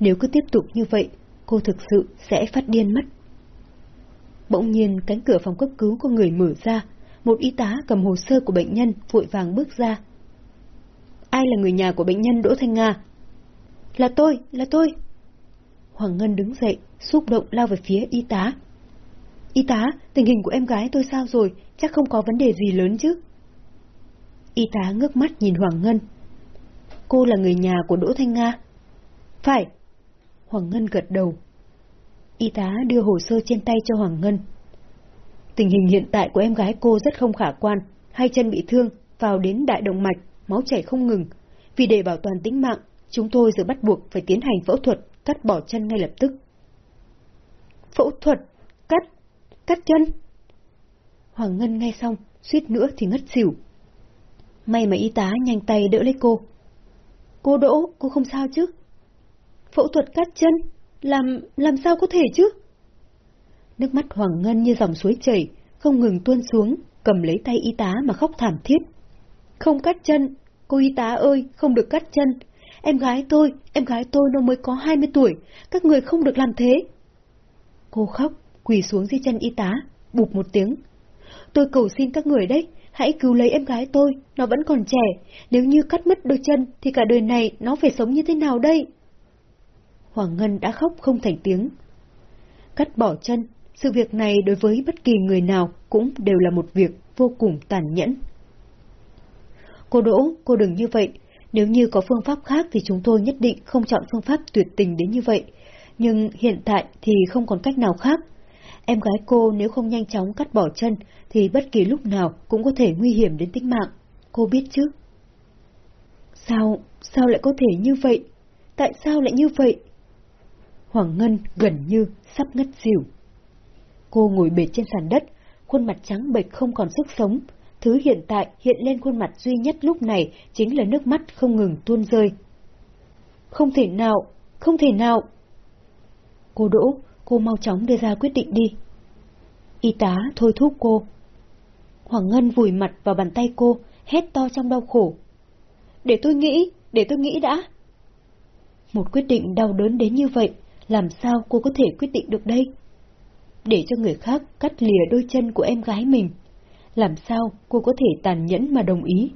A: nếu cứ tiếp tục như vậy, cô thực sự sẽ phát điên mất. Bỗng nhiên cánh cửa phòng cấp cứu có người mở ra, một y tá cầm hồ sơ của bệnh nhân vội vàng bước ra. Ai là người nhà của bệnh nhân Đỗ Thanh Nga? Là tôi, là tôi. Hoàng Ngân đứng dậy, xúc động lao về phía y tá. Y tá, tình hình của em gái tôi sao rồi, chắc không có vấn đề gì lớn chứ? Y tá ngước mắt nhìn Hoàng Ngân. Cô là người nhà của Đỗ Thanh Nga. Phải. Hoàng Ngân gật đầu. Y tá đưa hồ sơ trên tay cho Hoàng Ngân. Tình hình hiện tại của em gái cô rất không khả quan, hai chân bị thương, vào đến đại động mạch, máu chảy không ngừng. Vì để bảo toàn tính mạng, chúng tôi giờ bắt buộc phải tiến hành phẫu thuật, cắt bỏ chân ngay lập tức. Phẫu thuật? Cắt? Cắt chân? Hoàng Ngân nghe xong, suýt nữa thì ngất xỉu. May mà y tá nhanh tay đỡ lấy cô. Cô Đỗ, cô không sao chứ? Phẫu thuật cắt chân? Làm, làm sao có thể chứ? Nước mắt Hoàng Ngân như dòng suối chảy, không ngừng tuôn xuống, cầm lấy tay y tá mà khóc thảm thiết. Không cắt chân, cô y tá ơi, không được cắt chân. Em gái tôi, em gái tôi nó mới có 20 tuổi, các người không được làm thế. Cô khóc, quỳ xuống dưới chân y tá, bụp một tiếng. Tôi cầu xin các người đấy, hãy cứu lấy em gái tôi, nó vẫn còn trẻ, nếu như cắt mất đôi chân thì cả đời này nó phải sống như thế nào đây? Hoàng Ngân đã khóc không thành tiếng. Cắt bỏ chân, sự việc này đối với bất kỳ người nào cũng đều là một việc vô cùng tàn nhẫn. Cô Đỗ, cô đừng như vậy. Nếu như có phương pháp khác thì chúng tôi nhất định không chọn phương pháp tuyệt tình đến như vậy. Nhưng hiện tại thì không còn cách nào khác. Em gái cô nếu không nhanh chóng cắt bỏ chân thì bất kỳ lúc nào cũng có thể nguy hiểm đến tính mạng. Cô biết chứ? Sao, sao lại có thể như vậy? Tại sao lại như vậy? Hoàng Ngân gần như sắp ngất xỉu. Cô ngồi bệt trên sàn đất, khuôn mặt trắng bệch không còn sức sống, Thứ hiện tại hiện lên khuôn mặt duy nhất lúc này chính là nước mắt không ngừng tuôn rơi. Không thể nào, không thể nào. Cô Đỗ, cô mau chóng đưa ra quyết định đi. Y tá thôi thúc cô. Hoàng Ngân vùi mặt vào bàn tay cô, hét to trong đau khổ. Để tôi nghĩ, để tôi nghĩ đã. Một quyết định đau đớn đến như vậy, làm sao cô có thể quyết định được đây? Để cho người khác cắt lìa đôi chân của em gái mình, làm sao cô có thể tàn nhẫn mà đồng ý?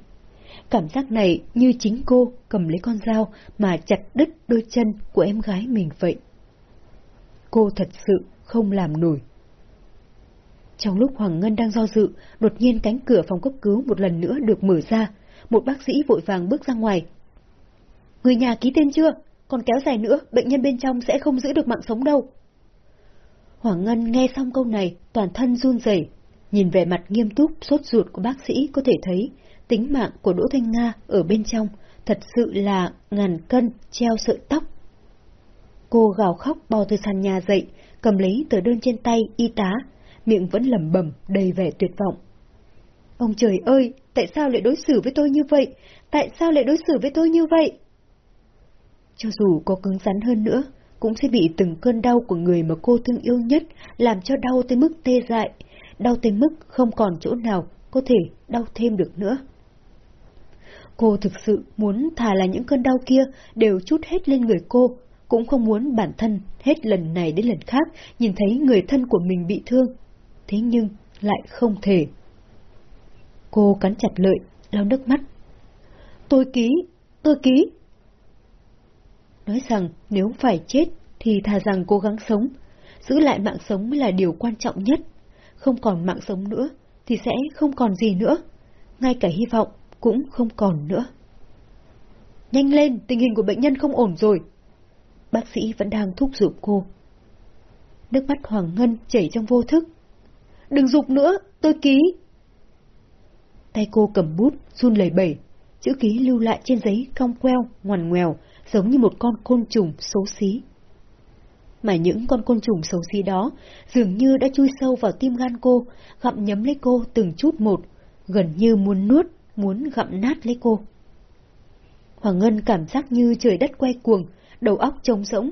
A: Cảm giác này như chính cô cầm lấy con dao mà chặt đứt đôi chân của em gái mình vậy. Cô thật sự không làm nổi. Trong lúc Hoàng Ngân đang do dự, đột nhiên cánh cửa phòng cấp cứu một lần nữa được mở ra. Một bác sĩ vội vàng bước ra ngoài. Người nhà ký tên chưa? Còn kéo dài nữa, bệnh nhân bên trong sẽ không giữ được mạng sống đâu. Hoàng Ngân nghe xong câu này, toàn thân run rẩy, nhìn vẻ mặt nghiêm túc, sốt ruột của bác sĩ có thể thấy tính mạng của Đỗ Thanh Nga ở bên trong thật sự là ngàn cân treo sợi tóc. Cô gào khóc bò từ sàn nhà dậy, cầm lấy tờ đơn trên tay y tá, miệng vẫn lẩm bẩm đầy vẻ tuyệt vọng. Ông trời ơi, tại sao lại đối xử với tôi như vậy? Tại sao lại đối xử với tôi như vậy? Cho dù có cứng rắn hơn nữa, cũng sẽ bị từng cơn đau của người mà cô thương yêu nhất làm cho đau tới mức tê dại, đau tới mức không còn chỗ nào có thể đau thêm được nữa. Cô thực sự muốn thà là những cơn đau kia đều chút hết lên người cô, cũng không muốn bản thân hết lần này đến lần khác nhìn thấy người thân của mình bị thương. Thế nhưng lại không thể. Cô cắn chặt lợi, lau nước mắt. Tôi ký, tôi ký. Nói rằng nếu phải chết thì thà rằng cố gắng sống, giữ lại mạng sống mới là điều quan trọng nhất. Không còn mạng sống nữa thì sẽ không còn gì nữa. Ngay cả hy vọng cũng không còn nữa. Nhanh lên, tình hình của bệnh nhân không ổn rồi. Bác sĩ vẫn đang thúc giục cô. Nước mắt Hoàng Ngân chảy trong vô thức. Đừng dục nữa, tôi ký. Tay cô cầm bút, run lẩy bẩy, chữ ký lưu lại trên giấy cong queo, ngoằn ngoèo, giống như một con côn trùng xấu xí. Mà những con côn trùng xấu xí đó dường như đã chui sâu vào tim gan cô, gặm nhấm lấy cô từng chút một, gần như muốn nuốt, muốn gặm nát lấy cô. Hoàng Ngân cảm giác như trời đất quay cuồng, đầu óc trống rỗng.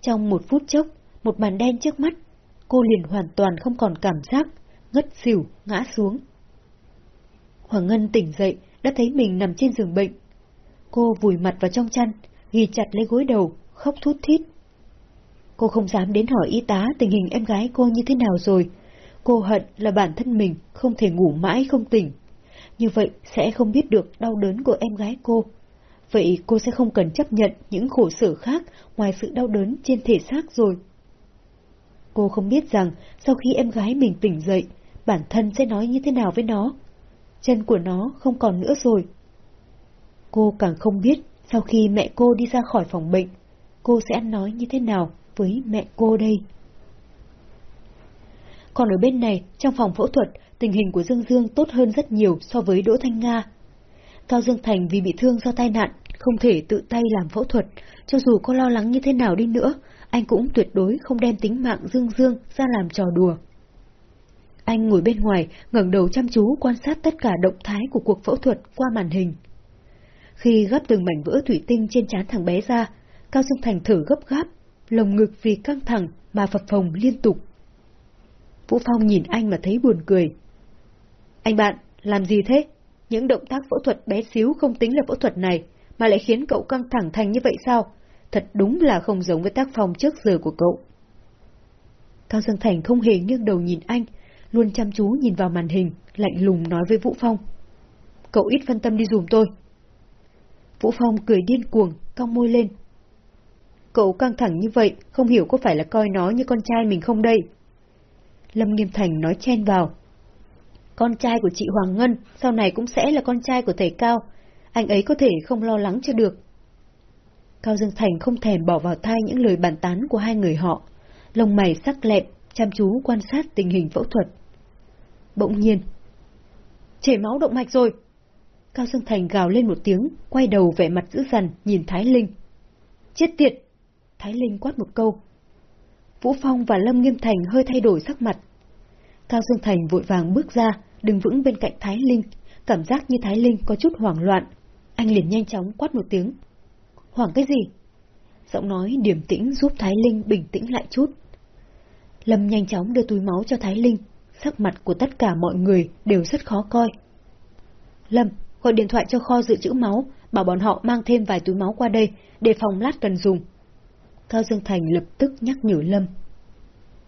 A: Trong một phút chốc, một màn đen trước mắt, cô liền hoàn toàn không còn cảm giác, ngất xỉu, ngã xuống. Hoàng Ngân tỉnh dậy, đã thấy mình nằm trên giường bệnh. Cô vùi mặt vào trong chăn, ghi chặt lấy gối đầu, khóc thút thít. Cô không dám đến hỏi y tá tình hình em gái cô như thế nào rồi. Cô hận là bản thân mình không thể ngủ mãi không tỉnh. Như vậy sẽ không biết được đau đớn của em gái cô. Vậy cô sẽ không cần chấp nhận những khổ sở khác ngoài sự đau đớn trên thể xác rồi. Cô không biết rằng sau khi em gái mình tỉnh dậy, bản thân sẽ nói như thế nào với nó. Chân của nó không còn nữa rồi. Cô càng không biết sau khi mẹ cô đi ra khỏi phòng bệnh, cô sẽ ăn nói như thế nào với mẹ cô đây. Còn ở bên này, trong phòng phẫu thuật, tình hình của Dương Dương tốt hơn rất nhiều so với Đỗ Thanh Nga. Cao Dương Thành vì bị thương do tai nạn, không thể tự tay làm phẫu thuật, cho dù có lo lắng như thế nào đi nữa, anh cũng tuyệt đối không đem tính mạng Dương Dương ra làm trò đùa. Anh ngồi bên ngoài, ngẩng đầu chăm chú quan sát tất cả động thái của cuộc phẫu thuật qua màn hình. Khi gấp từng mảnh vỡ thủy tinh trên trán thằng bé ra, Cao Dương Thành thở gấp gáp, lồng ngực vì căng thẳng mà phập phồng liên tục. Vũ Phong nhìn anh mà thấy buồn cười. Anh bạn, làm gì thế? Những động tác phẫu thuật bé xíu không tính là phẫu thuật này, mà lại khiến cậu căng thẳng thành như vậy sao? Thật đúng là không giống với tác phong trước giờ của cậu. Cao Dương Thành không hề nghiêng đầu nhìn anh, luôn chăm chú nhìn vào màn hình, lạnh lùng nói với Vũ Phong. Cậu ít phân tâm đi dùm tôi. Vũ Phong cười điên cuồng, cong môi lên. Cậu căng thẳng như vậy, không hiểu có phải là coi nó như con trai mình không đây? Lâm Nghiêm Thành nói chen vào. Con trai của chị Hoàng Ngân sau này cũng sẽ là con trai của thầy Cao. Anh ấy có thể không lo lắng cho được. Cao Dương Thành không thèm bỏ vào tai những lời bàn tán của hai người họ. Lông mày sắc lẹm, chăm chú quan sát tình hình phẫu thuật. Bỗng nhiên. Chảy máu động mạch rồi. Cao Dương Thành gào lên một tiếng, quay đầu vẻ mặt dữ dằn nhìn Thái Linh. Chết tiệt! Thái Linh quát một câu. Vũ Phong và Lâm Nghiêm Thành hơi thay đổi sắc mặt. Cao Dương Thành vội vàng bước ra, đứng vững bên cạnh Thái Linh, cảm giác như Thái Linh có chút hoảng loạn. Anh liền nhanh chóng quát một tiếng. Hoảng cái gì? Giọng nói điềm tĩnh giúp Thái Linh bình tĩnh lại chút. Lâm nhanh chóng đưa túi máu cho Thái Linh, sắc mặt của tất cả mọi người đều rất khó coi. Lâm, gọi điện thoại cho kho dự trữ máu, bảo bọn họ mang thêm vài túi máu qua đây, để phòng lát cần dùng. Cao Dương Thành lập tức nhắc nhở Lâm.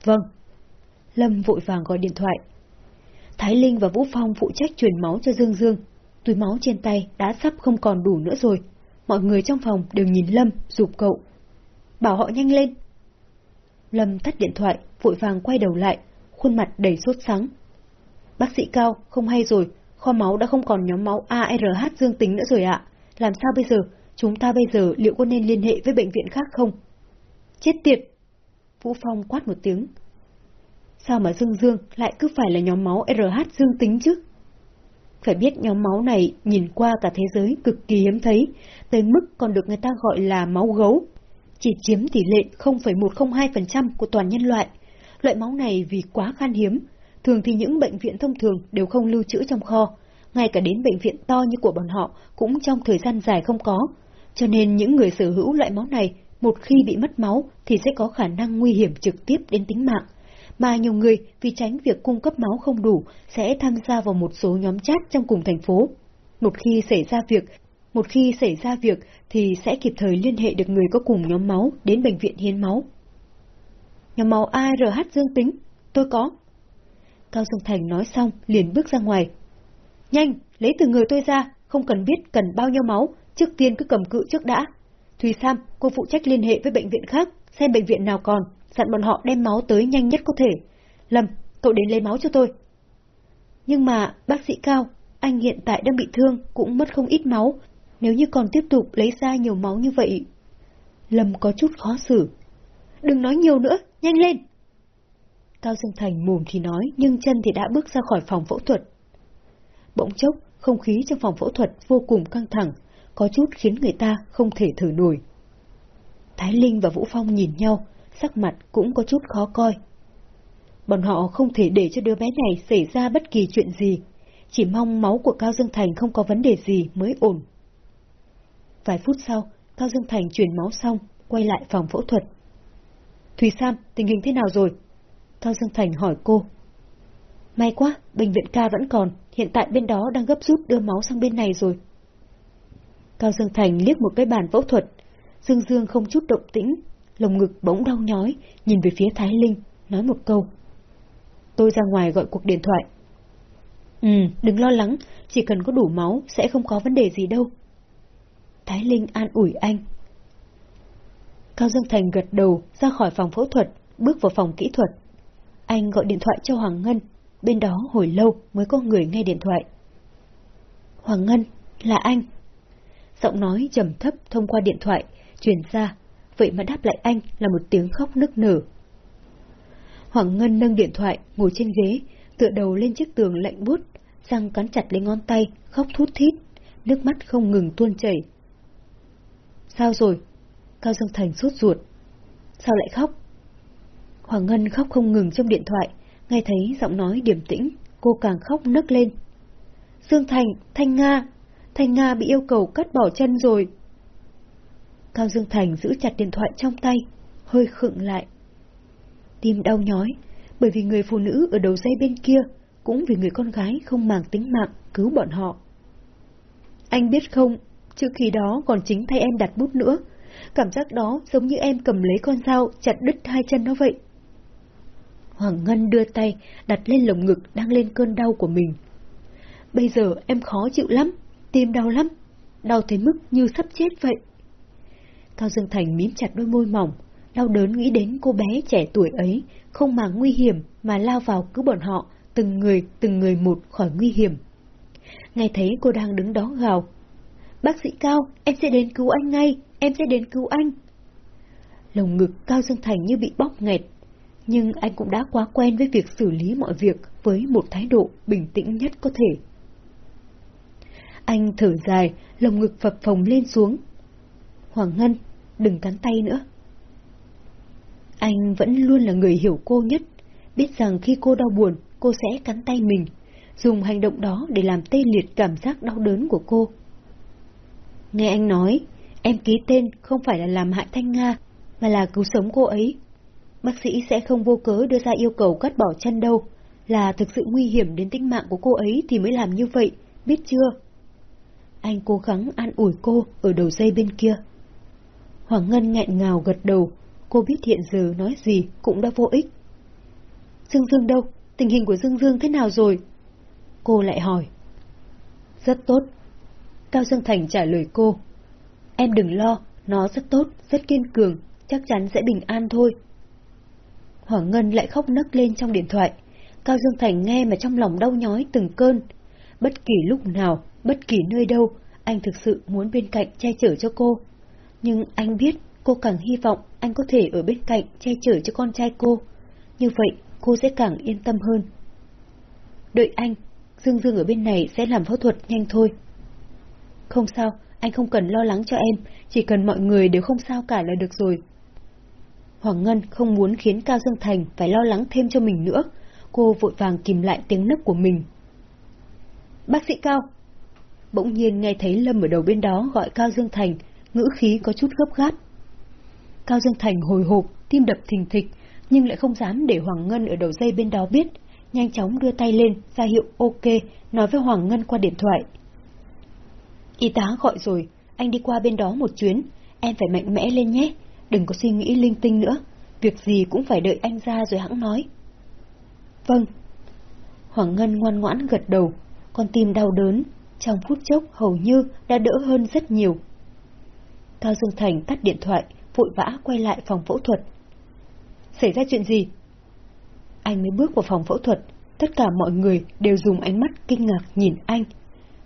A: Vâng. Lâm vội vàng gọi điện thoại. Thái Linh và Vũ Phong phụ trách truyền máu cho Dương Dương. Túi máu trên tay đã sắp không còn đủ nữa rồi. Mọi người trong phòng đều nhìn Lâm, dục cậu. Bảo họ nhanh lên. Lâm tắt điện thoại, vội vàng quay đầu lại, khuôn mặt đầy sốt sáng. Bác sĩ Cao, không hay rồi, kho máu đã không còn nhóm máu ARH dương tính nữa rồi ạ. Làm sao bây giờ? Chúng ta bây giờ liệu có nên liên hệ với bệnh viện khác không? Chết tiệt! Vũ Phong quát một tiếng. Sao mà Dương Dương lại cứ phải là nhóm máu RH dương tính chứ? Phải biết nhóm máu này nhìn qua cả thế giới cực kỳ hiếm thấy, tới mức còn được người ta gọi là máu gấu. Chỉ chiếm tỷ lệ 0,102% của toàn nhân loại. Loại máu này vì quá khan hiếm, thường thì những bệnh viện thông thường đều không lưu trữ trong kho, ngay cả đến bệnh viện to như của bọn họ cũng trong thời gian dài không có. Cho nên những người sở hữu loại máu này, một khi bị mất máu thì sẽ có khả năng nguy hiểm trực tiếp đến tính mạng. Mà nhiều người vì tránh việc cung cấp máu không đủ sẽ tham gia vào một số nhóm chat trong cùng thành phố. Một khi xảy ra việc, một khi xảy ra việc thì sẽ kịp thời liên hệ được người có cùng nhóm máu đến bệnh viện hiến máu. Nhóm máu ARH dương tính, tôi có. Cao Dương Thành nói xong liền bước ra ngoài. Nhanh, lấy từ người tôi ra, không cần biết cần bao nhiêu máu, trước tiên cứ cầm cự trước đã. Thùy Sam, cô phụ trách liên hệ với bệnh viện khác, xem bệnh viện nào còn, dặn bọn họ đem máu tới nhanh nhất có thể. Lâm, cậu đến lấy máu cho tôi. Nhưng mà, bác sĩ Cao, anh hiện tại đang bị thương, cũng mất không ít máu. Nếu như còn tiếp tục lấy ra nhiều máu như vậy... Lâm có chút khó xử. Đừng nói nhiều nữa, nhanh lên! Cao Dương Thành mồm thì nói, nhưng chân thì đã bước ra khỏi phòng phẫu thuật. Bỗng chốc, không khí trong phòng phẫu thuật vô cùng căng thẳng, có chút khiến người ta không thể thở nổi. Thái Linh và Vũ Phong nhìn nhau, sắc mặt cũng có chút khó coi. Bọn họ không thể để cho đứa bé này xảy ra bất kỳ chuyện gì, chỉ mong máu của Cao Dương Thành không có vấn đề gì mới ổn. Vài phút sau, Cao Dương Thành chuyển máu xong, quay lại phòng phẫu thuật. Thùy Sam, tình hình thế nào rồi? Cao Dương Thành hỏi cô. May quá, bệnh viện ca vẫn còn, hiện tại bên đó đang gấp rút đưa máu sang bên này rồi. Cao Dương Thành liếc một cái bàn phẫu thuật, Dương Dương không chút động tĩnh, lồng ngực bỗng đau nhói, nhìn về phía Thái Linh, nói một câu. Tôi ra ngoài gọi cuộc điện thoại. Ừ, đừng lo lắng, chỉ cần có đủ máu sẽ không có vấn đề gì đâu. Thái Linh an ủi anh. Cao Dương Thành gật đầu ra khỏi phòng phẫu thuật, bước vào phòng kỹ thuật. Anh gọi điện thoại cho Hoàng Ngân, bên đó hồi lâu mới có người nghe điện thoại. Hoàng Ngân, là anh. Giọng nói trầm thấp thông qua điện thoại, truyền ra, vậy mà đáp lại anh là một tiếng khóc nức nở. Hoàng Ngân nâng điện thoại, ngồi trên ghế, tựa đầu lên chiếc tường lạnh bút, răng cắn chặt lấy ngón tay, khóc thút thít, nước mắt không ngừng tuôn chảy. Sao rồi? Cao Dương Thành sốt ruột. Sao lại khóc? Hoàng Ngân khóc không ngừng trong điện thoại, nghe thấy giọng nói điềm tĩnh, cô càng khóc nấc lên. Dương Thành, Thanh Nga, Thanh Nga bị yêu cầu cắt bỏ chân rồi. Cao Dương Thành giữ chặt điện thoại trong tay, hơi khựng lại. Tim đau nhói, bởi vì người phụ nữ ở đầu dây bên kia, cũng vì người con gái không màng tính mạng cứu bọn họ. Anh biết không, trước khi đó còn chính thay em đặt bút nữa, cảm giác đó giống như em cầm lấy con dao chặt đứt hai chân nó vậy. Hoàng Ngân đưa tay đặt lên lồng ngực đang lên cơn đau của mình. Bây giờ em khó chịu lắm, tim đau lắm, đau tới mức như sắp chết vậy. Cao Dương Thành mím chặt đôi môi mỏng, đau đớn nghĩ đến cô bé trẻ tuổi ấy, không màng nguy hiểm mà lao vào cứu bọn họ, từng người, từng người một khỏi nguy hiểm. Nghe thấy cô đang đứng đó gào. Bác sĩ Cao, em sẽ đến cứu anh ngay, em sẽ đến cứu anh. Lồng ngực Cao Dương Thành như bị bóp nghẹt, nhưng anh cũng đã quá quen với việc xử lý mọi việc với một thái độ bình tĩnh nhất có thể. Anh thở dài, lồng ngực phập phồng lên xuống. Hoàng Ngân, đừng cắn tay nữa. Anh vẫn luôn là người hiểu cô nhất, biết rằng khi cô đau buồn, cô sẽ cắn tay mình. dùng hành động đó để làm tê liệt cảm giác đau đớn của cô. Nghe anh nói, em ký tên không phải là làm hại Thanh Nga, mà là cứu sống cô ấy. Bác sĩ sẽ không vô cớ đưa ra yêu cầu cắt bỏ chân đâu, là thực sự nguy hiểm đến tính mạng của cô ấy thì mới làm như vậy, biết chưa? Anh cố gắng an ủi cô ở đầu dây bên kia. Hoàng Ngân nghẹn ngào gật đầu, cô biết hiện giờ nói gì cũng đã vô ích. Dương Dương đâu? Tình hình của Dương Dương thế nào rồi? Cô lại hỏi. Rất tốt. Cao Dương Thành trả lời cô. Em đừng lo, nó rất tốt, rất kiên cường, chắc chắn sẽ bình an thôi. Hoàng Ngân lại khóc nấc lên trong điện thoại. Cao Dương Thành nghe mà trong lòng đau nhói từng cơn. Bất kỳ lúc nào, bất kỳ nơi đâu, anh thực sự muốn bên cạnh che chở cho cô. Nhưng anh biết cô càng hy vọng anh có thể ở bên cạnh che chở cho con trai cô. Như vậy, cô sẽ càng yên tâm hơn. Đợi anh, Dương Dương ở bên này sẽ làm phẫu thuật nhanh thôi. Không sao, anh không cần lo lắng cho em, chỉ cần mọi người đều không sao cả là được rồi. Hoàng Ngân không muốn khiến Cao Dương Thành phải lo lắng thêm cho mình nữa, cô vội vàng kìm lại tiếng nấc của mình. Bác sĩ Cao! Bỗng nhiên nghe thấy Lâm ở đầu bên đó gọi Cao Dương Thành, ngữ khí có chút gấp gáp. Cao Dương Thành hồi hộp, tim đập thình thịch, nhưng lại không dám để Hoàng Ngân ở đầu dây bên đó biết, nhanh chóng đưa tay lên, ra hiệu ok, nói với Hoàng Ngân qua điện thoại. Y tá gọi rồi, anh đi qua bên đó một chuyến, em phải mạnh mẽ lên nhé, đừng có suy nghĩ linh tinh nữa, việc gì cũng phải đợi anh ra rồi hãng nói. Vâng. Hoàng Ngân ngoan ngoãn gật đầu, con tim đau đớn, trong phút chốc hầu như đã đỡ hơn rất nhiều. Cao Dương Thành tắt điện thoại, vội vã quay lại phòng phẫu thuật. Xảy ra chuyện gì? Anh mới bước vào phòng phẫu thuật, tất cả mọi người đều dùng ánh mắt kinh ngạc nhìn anh,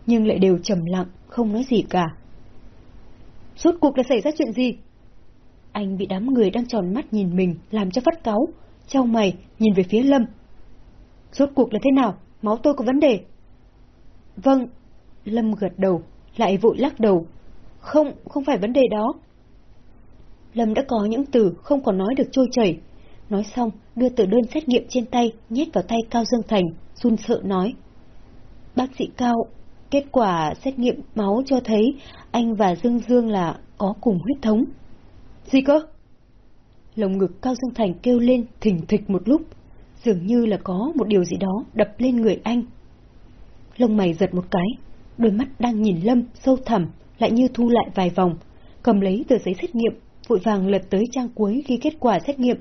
A: nhưng lại đều trầm lặng, không nói gì cả. Rốt cuộc là xảy ra chuyện gì? Anh bị đám người đang tròn mắt nhìn mình làm cho phát cáu, trao mày nhìn về phía Lâm. Rốt cuộc là thế nào? Máu tôi có vấn đề. Vâng. Lâm gật đầu, lại vội lắc đầu. Không, không phải vấn đề đó. Lâm đã có những từ không còn nói được trôi chảy. Nói xong, đưa tờ đơn xét nghiệm trên tay, nhét vào tay Cao Dương Thành, run sợ nói. Bác sĩ Cao, kết quả xét nghiệm máu cho thấy anh và Dương Dương là có cùng huyết thống. Gì cơ? Lồng ngực Cao Dương Thành kêu lên thình thịch một lúc, dường như là có một điều gì đó đập lên người anh. Lông mày giật một cái, đôi mắt đang nhìn Lâm sâu thẳm, lại như thu lại vài vòng, cầm lấy tờ giấy xét nghiệm, vội vàng lật tới trang cuối ghi kết quả xét nghiệm.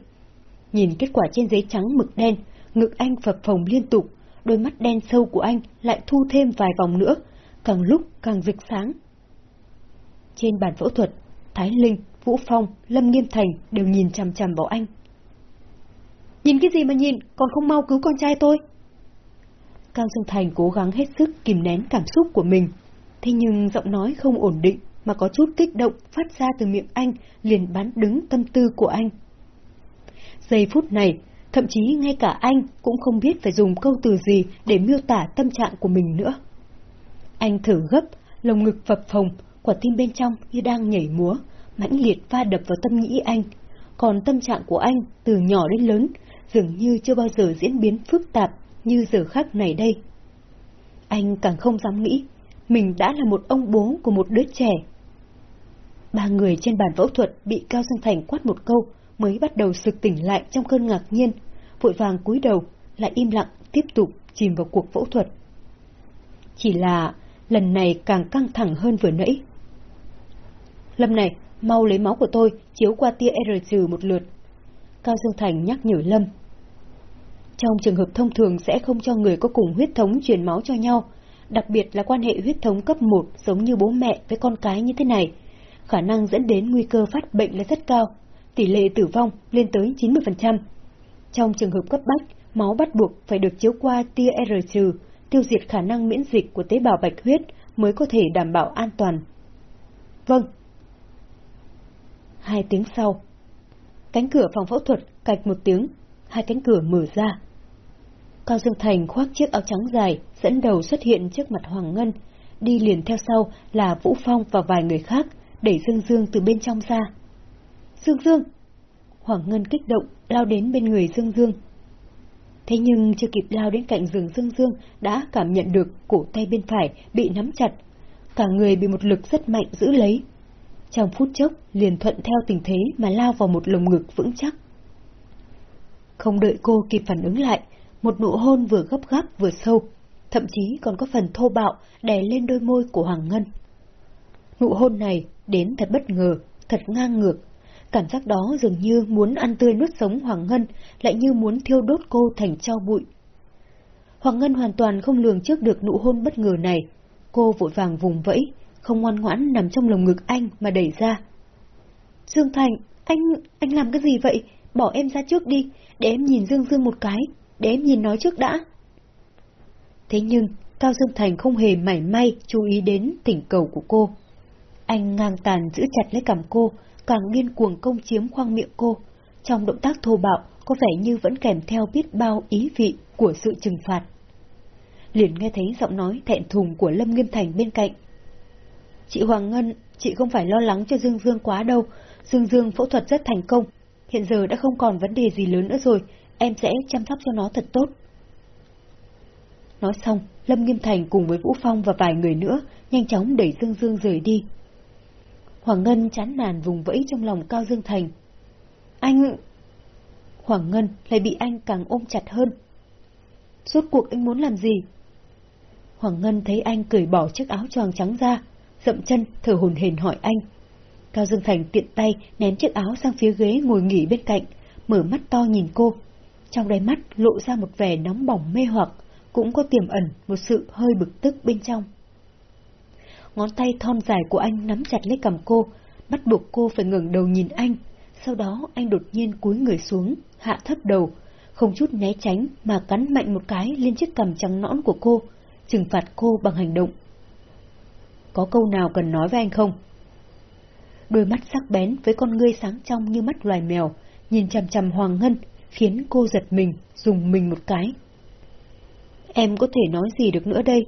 A: Nhìn kết quả trên giấy trắng mực đen, ngực anh phập phồng liên tục, đôi mắt đen sâu của anh lại thu thêm vài vòng nữa, càng lúc càng rực sáng. Trên bàn phẫu thuật, Thái Linh, Vũ Phong, Lâm Nghiêm Thành đều nhìn chằm chằm vào anh. Nhìn cái gì mà nhìn, còn không mau cứu con trai tôi. Cao Dương Thành cố gắng hết sức kìm nén cảm xúc của mình, thế nhưng giọng nói không ổn định mà có chút kích động phát ra từ miệng anh liền bắn đứng tâm tư của anh. Giây phút này, thậm chí ngay cả anh cũng không biết phải dùng câu từ gì để miêu tả tâm trạng của mình nữa. Anh thở gấp, lồng ngực phập phồng, quả tim bên trong như đang nhảy múa, mãnh liệt va đập vào tâm nghĩ anh. Còn tâm trạng của anh từ nhỏ đến lớn dường như chưa bao giờ diễn biến phức tạp như giờ khắc này đây. Anh càng không dám nghĩ, mình đã là một ông bố của một đứa trẻ. Ba người trên bàn phẫu thuật bị Cao Dương Thành quát một câu mới bắt đầu sực tỉnh lại trong cơn ngạc nhiên, vội vàng cúi đầu, lại im lặng tiếp tục chìm vào cuộc phẫu thuật. Chỉ là lần này càng căng thẳng hơn vừa nãy. Lâm này, mau lấy máu của tôi, chiếu qua tia R trừ một lượt. Cao Dương Thành nhắc nhở Lâm. Trong trường hợp thông thường sẽ không cho người có cùng huyết thống truyền máu cho nhau, đặc biệt là quan hệ huyết thống cấp 1 giống như bố mẹ với con cái như thế này. Khả năng dẫn đến nguy cơ phát bệnh là rất cao, tỷ lệ tử vong lên tới 90%. Trong trường hợp cấp bách, máu bắt buộc phải được chiếu qua tia R trừ, tiêu diệt khả năng miễn dịch của tế bào bạch huyết mới có thể đảm bảo an toàn. Vâng. Hai tiếng sau, cánh cửa phòng phẫu thuật cạch một tiếng, hai cánh cửa mở ra. Cao Dương Thành khoác chiếc áo trắng dài, dẫn đầu xuất hiện trước mặt Hoàng Ngân, đi liền theo sau là Vũ Phong và vài người khác, đẩy Dương Dương từ bên trong ra. Dương Dương! Hoàng Ngân kích động, lao đến bên người Dương Dương. Thế nhưng chưa kịp lao đến cạnh giường Dương Dương đã cảm nhận được cổ tay bên phải bị nắm chặt. Cả người bị một lực rất mạnh giữ lấy. Trong phút chốc liền thuận theo tình thế mà lao vào một lồng ngực vững chắc. Không đợi cô kịp phản ứng lại, một nụ hôn vừa gấp gáp vừa sâu, thậm chí còn có phần thô bạo đè lên đôi môi của Hoàng Ngân. Nụ hôn này đến thật bất ngờ, thật ngang ngược, Cảm giác đó dường như muốn ăn tươi nuốt sống Hoàng Ngân, lại như muốn thiêu đốt cô thành cho bụi. Hoàng Ngân hoàn toàn không lường trước được nụ hôn bất ngờ này. Cô vội vàng vùng vẫy, không ngoan ngoãn nằm trong lồng ngực anh mà đẩy ra. Dương Thành, anh, anh làm cái gì vậy? Bỏ em ra trước đi, để em nhìn Dương Dương một cái, để em nhìn nói trước đã. Thế nhưng, Cao Dương Thành không hề mảy may chú ý đến thỉnh cầu của cô. Anh ngang tàn giữ chặt lấy cằm cô, càng điên cuồng công chiếm khoang miệng cô. Trong động tác thô bạo, có vẻ như vẫn kèm theo biết bao ý vị của sự trừng phạt. Liền nghe thấy giọng nói thẹn thùng của Lâm Nghiêm Thành bên cạnh. Chị Hoàng Ngân, chị không phải lo lắng cho Dương Dương quá đâu. Dương Dương phẫu thuật rất thành công. Hiện giờ đã không còn vấn đề gì lớn nữa rồi. Em sẽ chăm sóc cho nó thật tốt. Nói xong, Lâm Nghiêm Thành cùng với Vũ Phong và vài người nữa nhanh chóng đẩy Dương Dương rời đi. Hoàng Ngân chán nản vùng vẫy trong lòng Cao Dương Thành. Anh... Hoàng Ngân lại bị anh càng ôm chặt hơn. Suốt cuộc anh muốn làm gì? Hoàng Ngân thấy anh cởi bỏ chiếc áo choàng trắng ra, dậm chân thở hồn hển hỏi anh. Cao Dương Thành tiện tay ném chiếc áo sang phía ghế ngồi nghỉ bên cạnh, mở mắt to nhìn cô. Trong đáy mắt lộ ra một vẻ nóng bỏng mê hoặc, cũng có tiềm ẩn một sự hơi bực tức bên trong ngón tay thon dài của anh nắm chặt lấy cầm cô, bắt buộc cô phải ngẩng đầu nhìn anh. Sau đó anh đột nhiên cúi người xuống, hạ thấp đầu, không chút né tránh mà cắn mạnh một cái lên chiếc cầm trắng nõn của cô, trừng phạt cô bằng hành động. Có câu nào cần nói với anh không? Đôi mắt sắc bén với con ngươi sáng trong như mắt loài mèo, nhìn chằm chằm Hoàng Ngân, khiến cô giật mình, dùng mình một cái. Em có thể nói gì được nữa đây?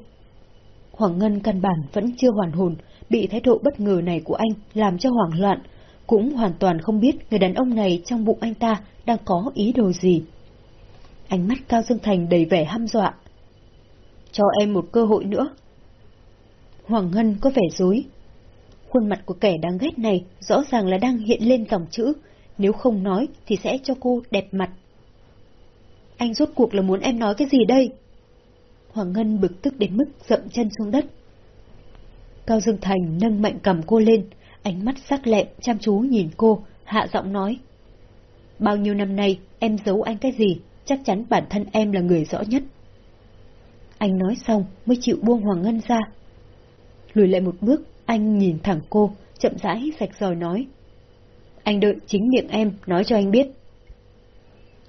A: Hoàng Ngân căn bản vẫn chưa hoàn hồn, bị thái độ bất ngờ này của anh làm cho hoảng loạn, cũng hoàn toàn không biết người đàn ông này trong bụng anh ta đang có ý đồ gì. Ánh mắt Cao Dương Thành đầy vẻ hăm dọa. Cho em một cơ hội nữa. Hoàng Ngân có vẻ dối. Khuôn mặt của kẻ đáng ghét này rõ ràng là đang hiện lên dòng chữ, nếu không nói thì sẽ cho cô đẹp mặt. Anh rốt cuộc là muốn em nói cái gì đây? Hoàng Ngân bực tức đến mức dậm chân xuống đất. Cao Dương Thành nâng mạnh cầm cô lên, ánh mắt sắc lẹm chăm chú nhìn cô, hạ giọng nói. Bao nhiêu năm nay em giấu anh cái gì, chắc chắn bản thân em là người rõ nhất. Anh nói xong mới chịu buông Hoàng Ngân ra. Lùi lại một bước, anh nhìn thẳng cô, chậm rãi sạch rồi nói. Anh đợi chính miệng em nói cho anh biết.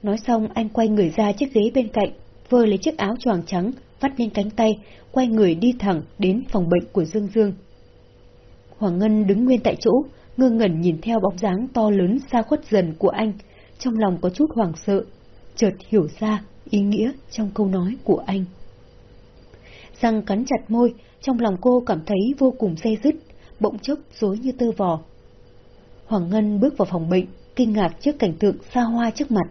A: Nói xong anh quay người ra chiếc ghế bên cạnh, vơ lấy chiếc áo choàng trắng, vắt lên cánh tay, quay người đi thẳng đến phòng bệnh của Dương Dương. Hoàng Ngân đứng nguyên tại chỗ, ngơ ngẩn nhìn theo bóng dáng to lớn xa khuất dần của anh, trong lòng có chút hoảng sợ, chợt hiểu ra ý nghĩa trong câu nói của anh. Răng cắn chặt môi, trong lòng cô cảm thấy vô cùng dây dứt, bỗng chốc rối như tơ vò. Hoàng Ngân bước vào phòng bệnh, kinh ngạc trước cảnh tượng xa hoa trước mặt.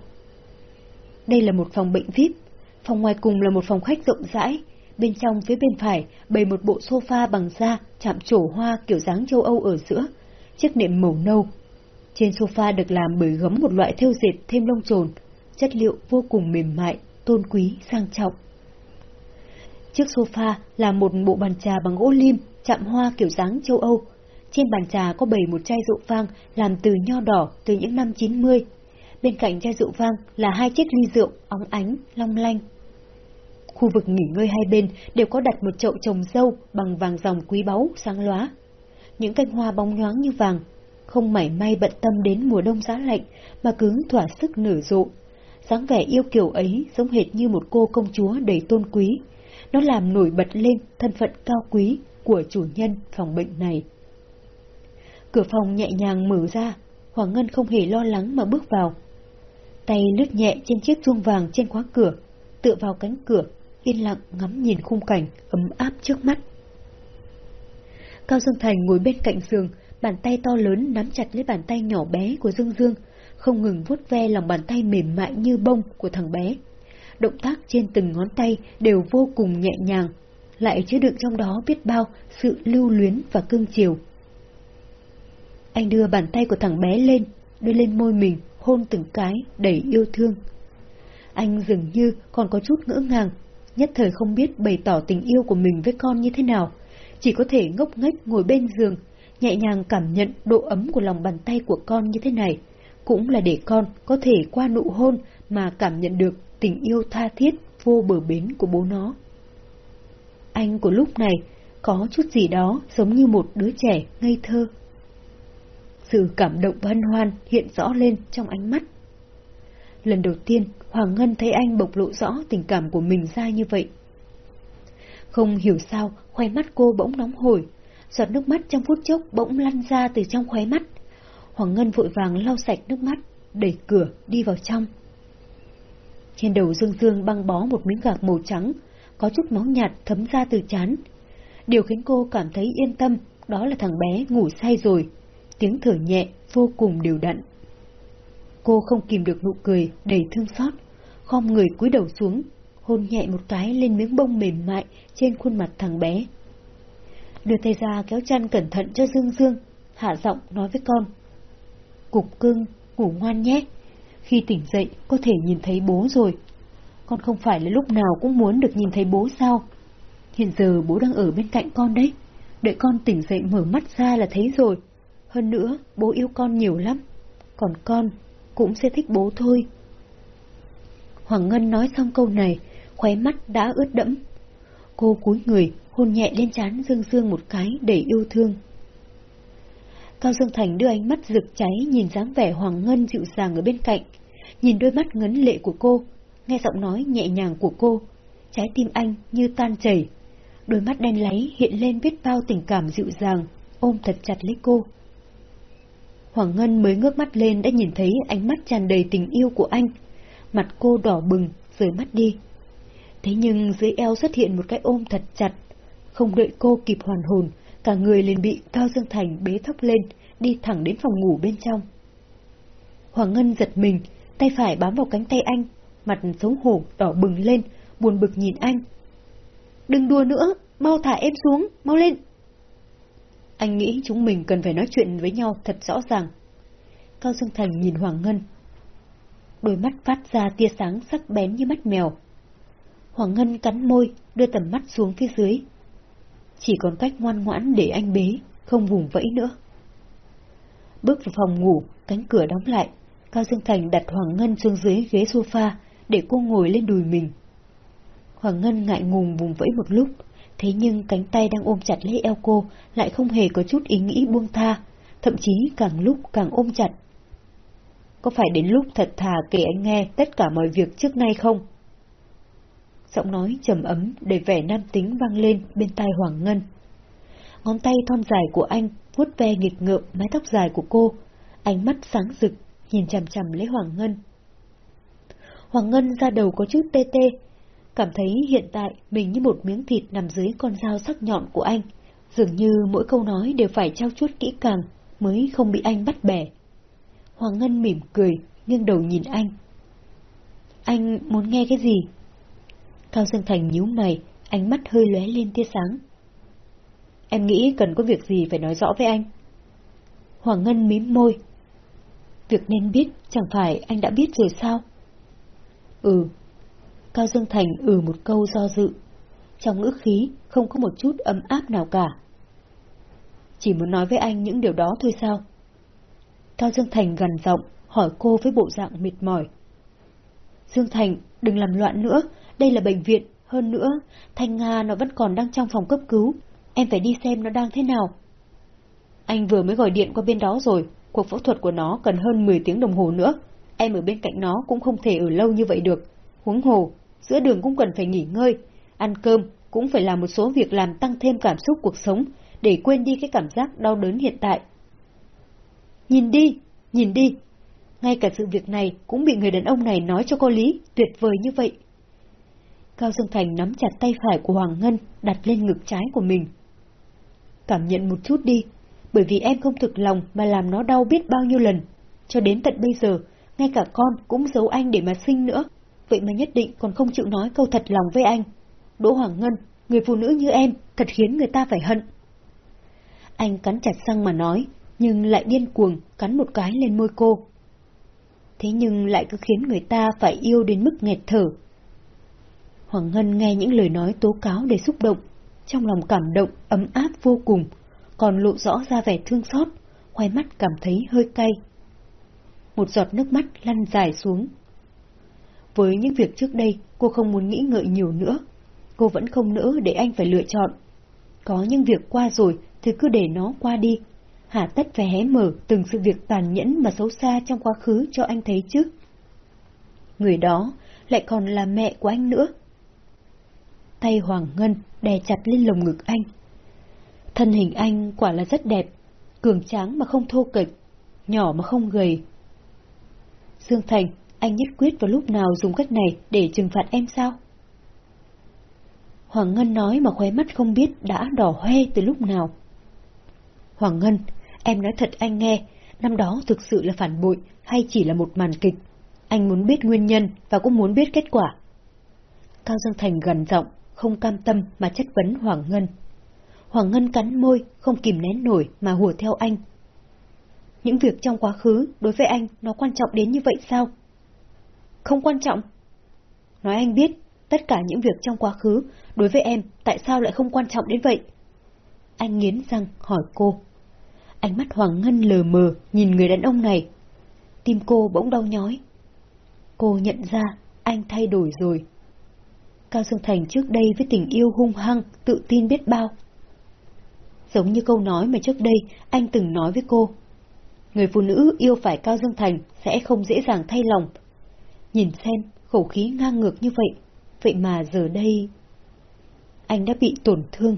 A: Đây là một phòng bệnh VIP, Phòng ngoài cùng là một phòng khách rộng rãi, bên trong phía bên phải bày một bộ sofa bằng da chạm trổ hoa kiểu dáng châu Âu ở giữa, chiếc nệm màu nâu. Trên sofa được làm bởi gấm một loại thêu dệt thêm lông trồn, chất liệu vô cùng mềm mại, tôn quý, sang trọng trước sofa là một bộ bàn trà bằng gỗ lim, chạm hoa kiểu dáng châu Âu. Trên bàn trà có bày một chai rượu vang làm từ nho đỏ từ những năm 90. Bên cạnh chai rượu vang là hai chiếc ly rượu óng ánh, long lanh, Khu vực nghỉ ngơi hai bên đều có đặt một chậu trồng dâu bằng vàng dòng quý báu, sáng lóa. Những cánh hoa bóng nhoáng như vàng, không mảy may bận tâm đến mùa đông giá lạnh mà cứ thỏa sức nở rộ. dáng vẻ yêu kiều ấy giống hệt như một cô công chúa đầy tôn quý. Nó làm nổi bật lên thân phận cao quý của chủ nhân phòng bệnh này. Cửa phòng nhẹ nhàng mở ra, Hoàng Ngân không hề lo lắng mà bước vào. Tay lướt nhẹ trên chiếc chuông vàng trên khóa cửa, tựa vào cánh cửa, yên lặng ngắm nhìn khung cảnh ấm áp trước mắt. Cao Dương Thành ngồi bên cạnh giường, bàn tay to lớn nắm chặt lấy bàn tay nhỏ bé của Dương Dương, không ngừng vuốt ve lòng bàn tay mềm mại như bông của thằng bé động tác trên từng ngón tay đều vô cùng nhẹ nhàng, lại chứa đựng trong đó biết bao sự lưu luyến và cương chiều. Anh đưa bàn tay của thằng bé lên, đưa lên môi mình, hôn từng cái, đầy yêu thương. Anh dường như còn có chút ngỡ ngàng, nhất thời không biết bày tỏ tình yêu của mình với con như thế nào, chỉ có thể ngốc nghếch ngồi bên giường, nhẹ nhàng cảm nhận độ ấm của lòng bàn tay của con như thế này, cũng là để con có thể qua nụ hôn mà cảm nhận được tình yêu tha thiết vô bờ bến của bố nó. Anh của lúc này có chút gì đó giống như một đứa trẻ ngây thơ. Sự cảm động hân hoan hiện rõ lên trong ánh mắt. Lần đầu tiên, Hoàng Ngân thấy anh bộc lộ rõ tình cảm của mình ra như vậy. Không hiểu sao, khoe mắt cô bỗng nóng hổi, giọt nước mắt trong phút chốc bỗng lăn ra từ trong khóe mắt. Hoàng Ngân vội vàng lau sạch nước mắt, đẩy cửa đi vào trong. Trên đầu Dương Dương băng bó một miếng gạc màu trắng, có chút máu nhạt thấm ra từ chán. Điều khiến cô cảm thấy yên tâm, đó là thằng bé ngủ say rồi, tiếng thở nhẹ, vô cùng đều đặn. Cô không kìm được nụ cười, đầy thương xót, khom người cúi đầu xuống, hôn nhẹ một cái lên miếng bông mềm mại trên khuôn mặt thằng bé. Đưa tay ra kéo chăn cẩn thận cho Dương Dương, hạ giọng nói với con. Cục cưng, ngủ ngoan nhé. Khi tỉnh dậy có thể nhìn thấy bố rồi. Con không phải là lúc nào cũng muốn được nhìn thấy bố sao? Hiện giờ bố đang ở bên cạnh con đấy. Đợi con tỉnh dậy mở mắt ra là thấy rồi. Hơn nữa, bố yêu con nhiều lắm. Còn con cũng sẽ thích bố thôi. Hoàng Ngân nói xong câu này, khóe mắt đã ướt đẫm. Cô cúi người, hôn nhẹ lên trán Dương Dương một cái để yêu thương. Cao Dương Thành đưa ánh mắt rực cháy nhìn dáng vẻ Hoàng Ngân dịu dàng ở bên cạnh, nhìn đôi mắt ngấn lệ của cô, nghe giọng nói nhẹ nhàng của cô, trái tim anh như tan chảy. Đôi mắt đen láy hiện lên biết bao tình cảm dịu dàng, ôm thật chặt lấy cô. Hoàng Ngân mới ngước mắt lên đã nhìn thấy ánh mắt tràn đầy tình yêu của anh. Mặt cô đỏ bừng, rời mắt đi. Thế nhưng dưới eo xuất hiện một cái ôm thật chặt. Không đợi cô kịp hoàn hồn, cả người liền bị Cao Dương Thành bế thốc lên, đi thẳng đến phòng ngủ bên trong. Hoàng Ngân giật mình, tay phải bám vào cánh tay anh, mặt xấu hổ đỏ bừng lên, buồn bực nhìn anh. Đừng đùa nữa, mau thả em xuống, mau lên. Anh nghĩ chúng mình cần phải nói chuyện với nhau thật rõ ràng. Cao Dương Thành nhìn Hoàng Ngân. Đôi mắt phát ra tia sáng sắc bén như mắt mèo. Hoàng Ngân cắn môi, đưa tầm mắt xuống phía dưới. Chỉ còn cách ngoan ngoãn để anh bế, không vùng vẫy nữa. Bước vào phòng ngủ, cánh cửa đóng lại, Cao Dương Thành đặt Hoàng Ngân xuống dưới ghế sofa để cô ngồi lên đùi mình. Hoàng Ngân ngại ngùng vùng vẫy một lúc, thế nhưng cánh tay đang ôm chặt lấy eo cô lại không hề có chút ý nghĩ buông tha, thậm chí càng lúc càng ôm chặt. Có phải đến lúc thật thà kể anh nghe tất cả mọi việc trước nay không? Giọng nói trầm ấm để vẻ nam tính vang lên bên tai Hoàng Ngân. Ngón tay thon dài của anh vuốt ve nghịch ngợm mái tóc dài của cô, ánh mắt sáng rực, nhìn chằm chằm lấy Hoàng Ngân. Hoàng Ngân ra đầu có chút tê tê, cảm thấy hiện tại mình như một miếng thịt nằm dưới con dao sắc nhọn của anh, dường như mỗi câu nói đều phải trao chuốt kỹ càng mới không bị anh bắt bẻ. Hoàng Ngân mỉm cười, nghiêng đầu nhìn anh. Anh muốn nghe cái gì? Cao Dương Thành nhíu mày, ánh mắt hơi lóe lên tia sáng. Em nghĩ cần có việc gì phải nói rõ với anh. Hoàng Ngân mím môi. Việc nên biết chẳng phải anh đã biết rồi sao? Ừ, Cao Dương Thành ừ một câu do dự. Trong ngữ khí không có một chút ấm áp nào cả. Chỉ muốn nói với anh những điều đó thôi sao? Cao Dương Thành gần giọng, hỏi cô với bộ dạng mệt mỏi. Dương Thành, đừng làm loạn nữa, đây là bệnh viện, hơn nữa, Thanh Nga nó vẫn còn đang trong phòng cấp cứu, em phải đi xem nó đang thế nào. Anh vừa mới gọi điện qua bên đó rồi, cuộc phẫu thuật của nó cần hơn 10 tiếng đồng hồ nữa, em ở bên cạnh nó cũng không thể ở lâu như vậy được. Huống hồ, giữa đường cũng cần phải nghỉ ngơi, ăn cơm cũng phải làm một số việc làm tăng thêm cảm xúc cuộc sống, để quên đi cái cảm giác đau đớn hiện tại. Nhìn đi, nhìn đi, ngay cả sự việc này cũng bị người đàn ông này nói cho có lý, tuyệt vời như vậy. Cao Dương Thành nắm chặt tay phải của Hoàng Ngân, đặt lên ngực trái của mình. Cảm nhận một chút đi, bởi vì em không thực lòng mà làm nó đau biết bao nhiêu lần. Cho đến tận bây giờ, ngay cả con cũng giấu anh để mà sinh nữa. vậy mà nhất định còn không chịu nói câu thật lòng với anh. Đỗ Hoàng Ngân, người phụ nữ như em, thật khiến người ta phải hận. Anh cắn chặt răng mà nói, nhưng lại điên cuồng cắn một cái lên môi cô. Thế nhưng lại cứ khiến người ta phải yêu đến mức nghẹt thở. Hoàng Ngân nghe những lời nói tố cáo để xúc động, trong lòng cảm động, ấm áp vô cùng, còn lộ rõ ra vẻ thương xót, khoai mắt cảm thấy hơi cay. Một giọt nước mắt lăn dài xuống. Với những việc trước đây, cô không muốn nghĩ ngợi nhiều nữa. Cô vẫn không nỡ để anh phải lựa chọn. Có những việc qua rồi thì cứ để nó qua đi. Hà tất phải hé mở từng sự việc tàn nhẫn mà xấu xa trong quá khứ cho anh thấy chứ. Người đó lại còn là mẹ của anh nữa. Tay Hoàng Ngân đè chặt lên lồng ngực anh. Thân hình anh quả là rất đẹp, cường tráng mà không thô kịch, nhỏ mà không gầy. Dương Thành, anh nhất quyết vào lúc nào dùng cách này để trừng phạt em sao? Hoàng Ngân nói mà khóe mắt không biết đã đỏ hoe từ lúc nào. Hoàng Ngân, em nói thật anh nghe, năm đó thực sự là phản bội hay chỉ là một màn kịch? Anh muốn biết nguyên nhân và cũng muốn biết kết quả. Cao Dương Thành gần giọng, không cam tâm mà chất vấn Hoàng Ngân. Hoàng Ngân cắn môi, không kìm nén nổi mà hùa theo anh. Những việc trong quá khứ, đối với anh, nó quan trọng đến như vậy sao? Không quan trọng. Nói anh biết, tất cả những việc trong quá khứ, đối với em, tại sao lại không quan trọng đến vậy? Anh nghiến răng hỏi cô. Ánh mắt Hoàng Ngân lờ mờ nhìn người đàn ông này. Tim cô bỗng đau nhói. Cô nhận ra anh thay đổi rồi. Cao Dương Thành trước đây với tình yêu hung hăng, tự tin biết bao. Giống như câu nói mà trước đây anh từng nói với cô. Người phụ nữ yêu phải Cao Dương Thành sẽ không dễ dàng thay lòng. Nhìn xem, khẩu khí ngang ngược như vậy, vậy mà giờ đây... Anh đã bị tổn thương.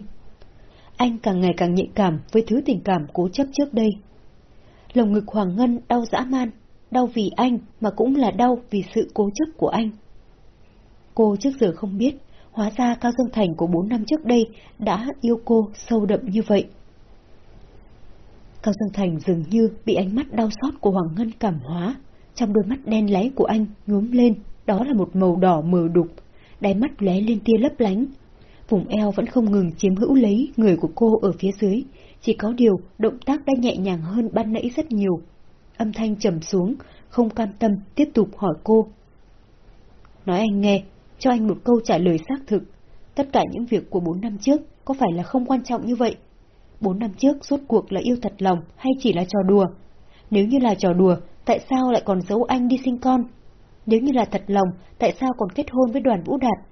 A: Anh càng ngày càng nhạy cảm với thứ tình cảm cố chấp trước đây. Lồng ngực Hoàng Ngân đau dã man, đau vì anh mà cũng là đau vì sự cố chấp của anh. Cô trước giờ không biết, hóa ra Cao Dương Thành của bốn năm trước đây đã yêu cô sâu đậm như vậy. Cao Dương Thành dường như bị ánh mắt đau xót của Hoàng Ngân cảm hóa, trong đôi mắt đen láy của anh nhuốm lên, đó là một màu đỏ mờ đục, đáy mắt lóe lên tia lấp lánh. Vùng eo vẫn không ngừng chiếm hữu lấy người của cô ở phía dưới, chỉ có điều động tác đã nhẹ nhàng hơn ban nãy rất nhiều. Âm thanh trầm xuống, không cam tâm tiếp tục hỏi cô. Nói anh nghe, cho anh một câu trả lời xác thực. Tất cả những việc của bốn năm trước có phải là không quan trọng như vậy? Bốn năm trước suốt cuộc là yêu thật lòng hay chỉ là trò đùa? Nếu như là trò đùa, tại sao lại còn giấu anh đi sinh con? Nếu như là thật lòng, tại sao còn kết hôn với đoàn Vũ Đạt?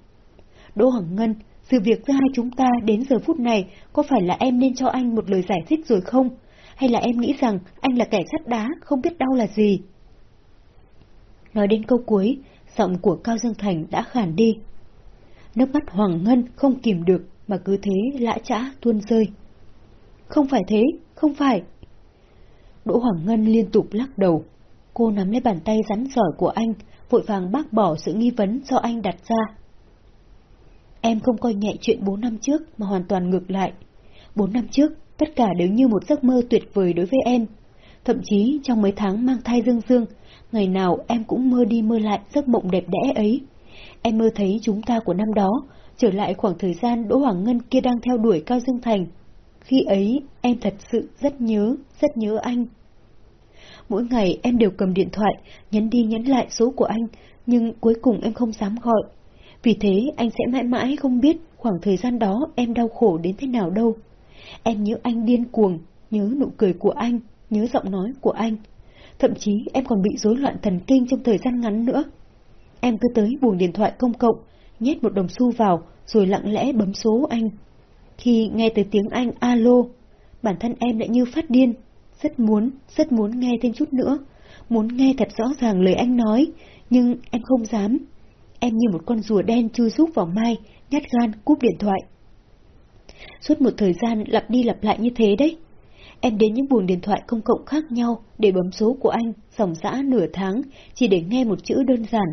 A: Đỗ Hằng Ngân, sự việc giữa hai chúng ta đến giờ phút này có phải là em nên cho anh một lời giải thích rồi không? Hay là em nghĩ rằng anh là kẻ sắt đá, không biết đau là gì? Nói đến câu cuối, giọng của Cao Dương Thành đã khản đi. Nước mắt Hoàng Ngân không kìm được mà cứ thế lã chã tuôn rơi. Không phải thế, không phải. Đỗ Hoàng Ngân liên tục lắc đầu. Cô nắm lấy bàn tay rắn giỏi của anh, vội vàng bác bỏ sự nghi vấn do anh đặt ra. Em không coi nhẹ chuyện bốn năm trước mà hoàn toàn ngược lại. Bốn năm trước, tất cả đều như một giấc mơ tuyệt vời đối với em. Thậm chí trong mấy tháng mang thai dương dương, ngày nào em cũng mơ đi mơ lại giấc mộng đẹp đẽ ấy. Em mơ thấy chúng ta của năm đó, trở lại khoảng thời gian Đỗ Hoàng Ngân kia đang theo đuổi Cao Dương Thành. Khi ấy, em thật sự rất nhớ, rất nhớ anh. Mỗi ngày em đều cầm điện thoại, nhấn đi nhấn lại số của anh, nhưng cuối cùng em không dám gọi. Vì thế anh sẽ mãi mãi không biết khoảng thời gian đó em đau khổ đến thế nào đâu. Em nhớ anh điên cuồng, nhớ nụ cười của anh, nhớ giọng nói của anh. Thậm chí em còn bị rối loạn thần kinh trong thời gian ngắn nữa. Em cứ tới buồng điện thoại công cộng, nhét một đồng xu vào, rồi lặng lẽ bấm số anh. Khi nghe tới tiếng anh alo, bản thân em lại như phát điên, rất muốn, rất muốn nghe thêm chút nữa, muốn nghe thật rõ ràng lời anh nói, nhưng em không dám. Em như một con rùa đen chui rúc vào mai, nhát gan cúp điện thoại. Suốt một thời gian lặp đi lặp lại như thế đấy. Em đến những buồng điện thoại công cộng khác nhau để bấm số của anh, dòng dã nửa tháng, chỉ để nghe một chữ đơn giản,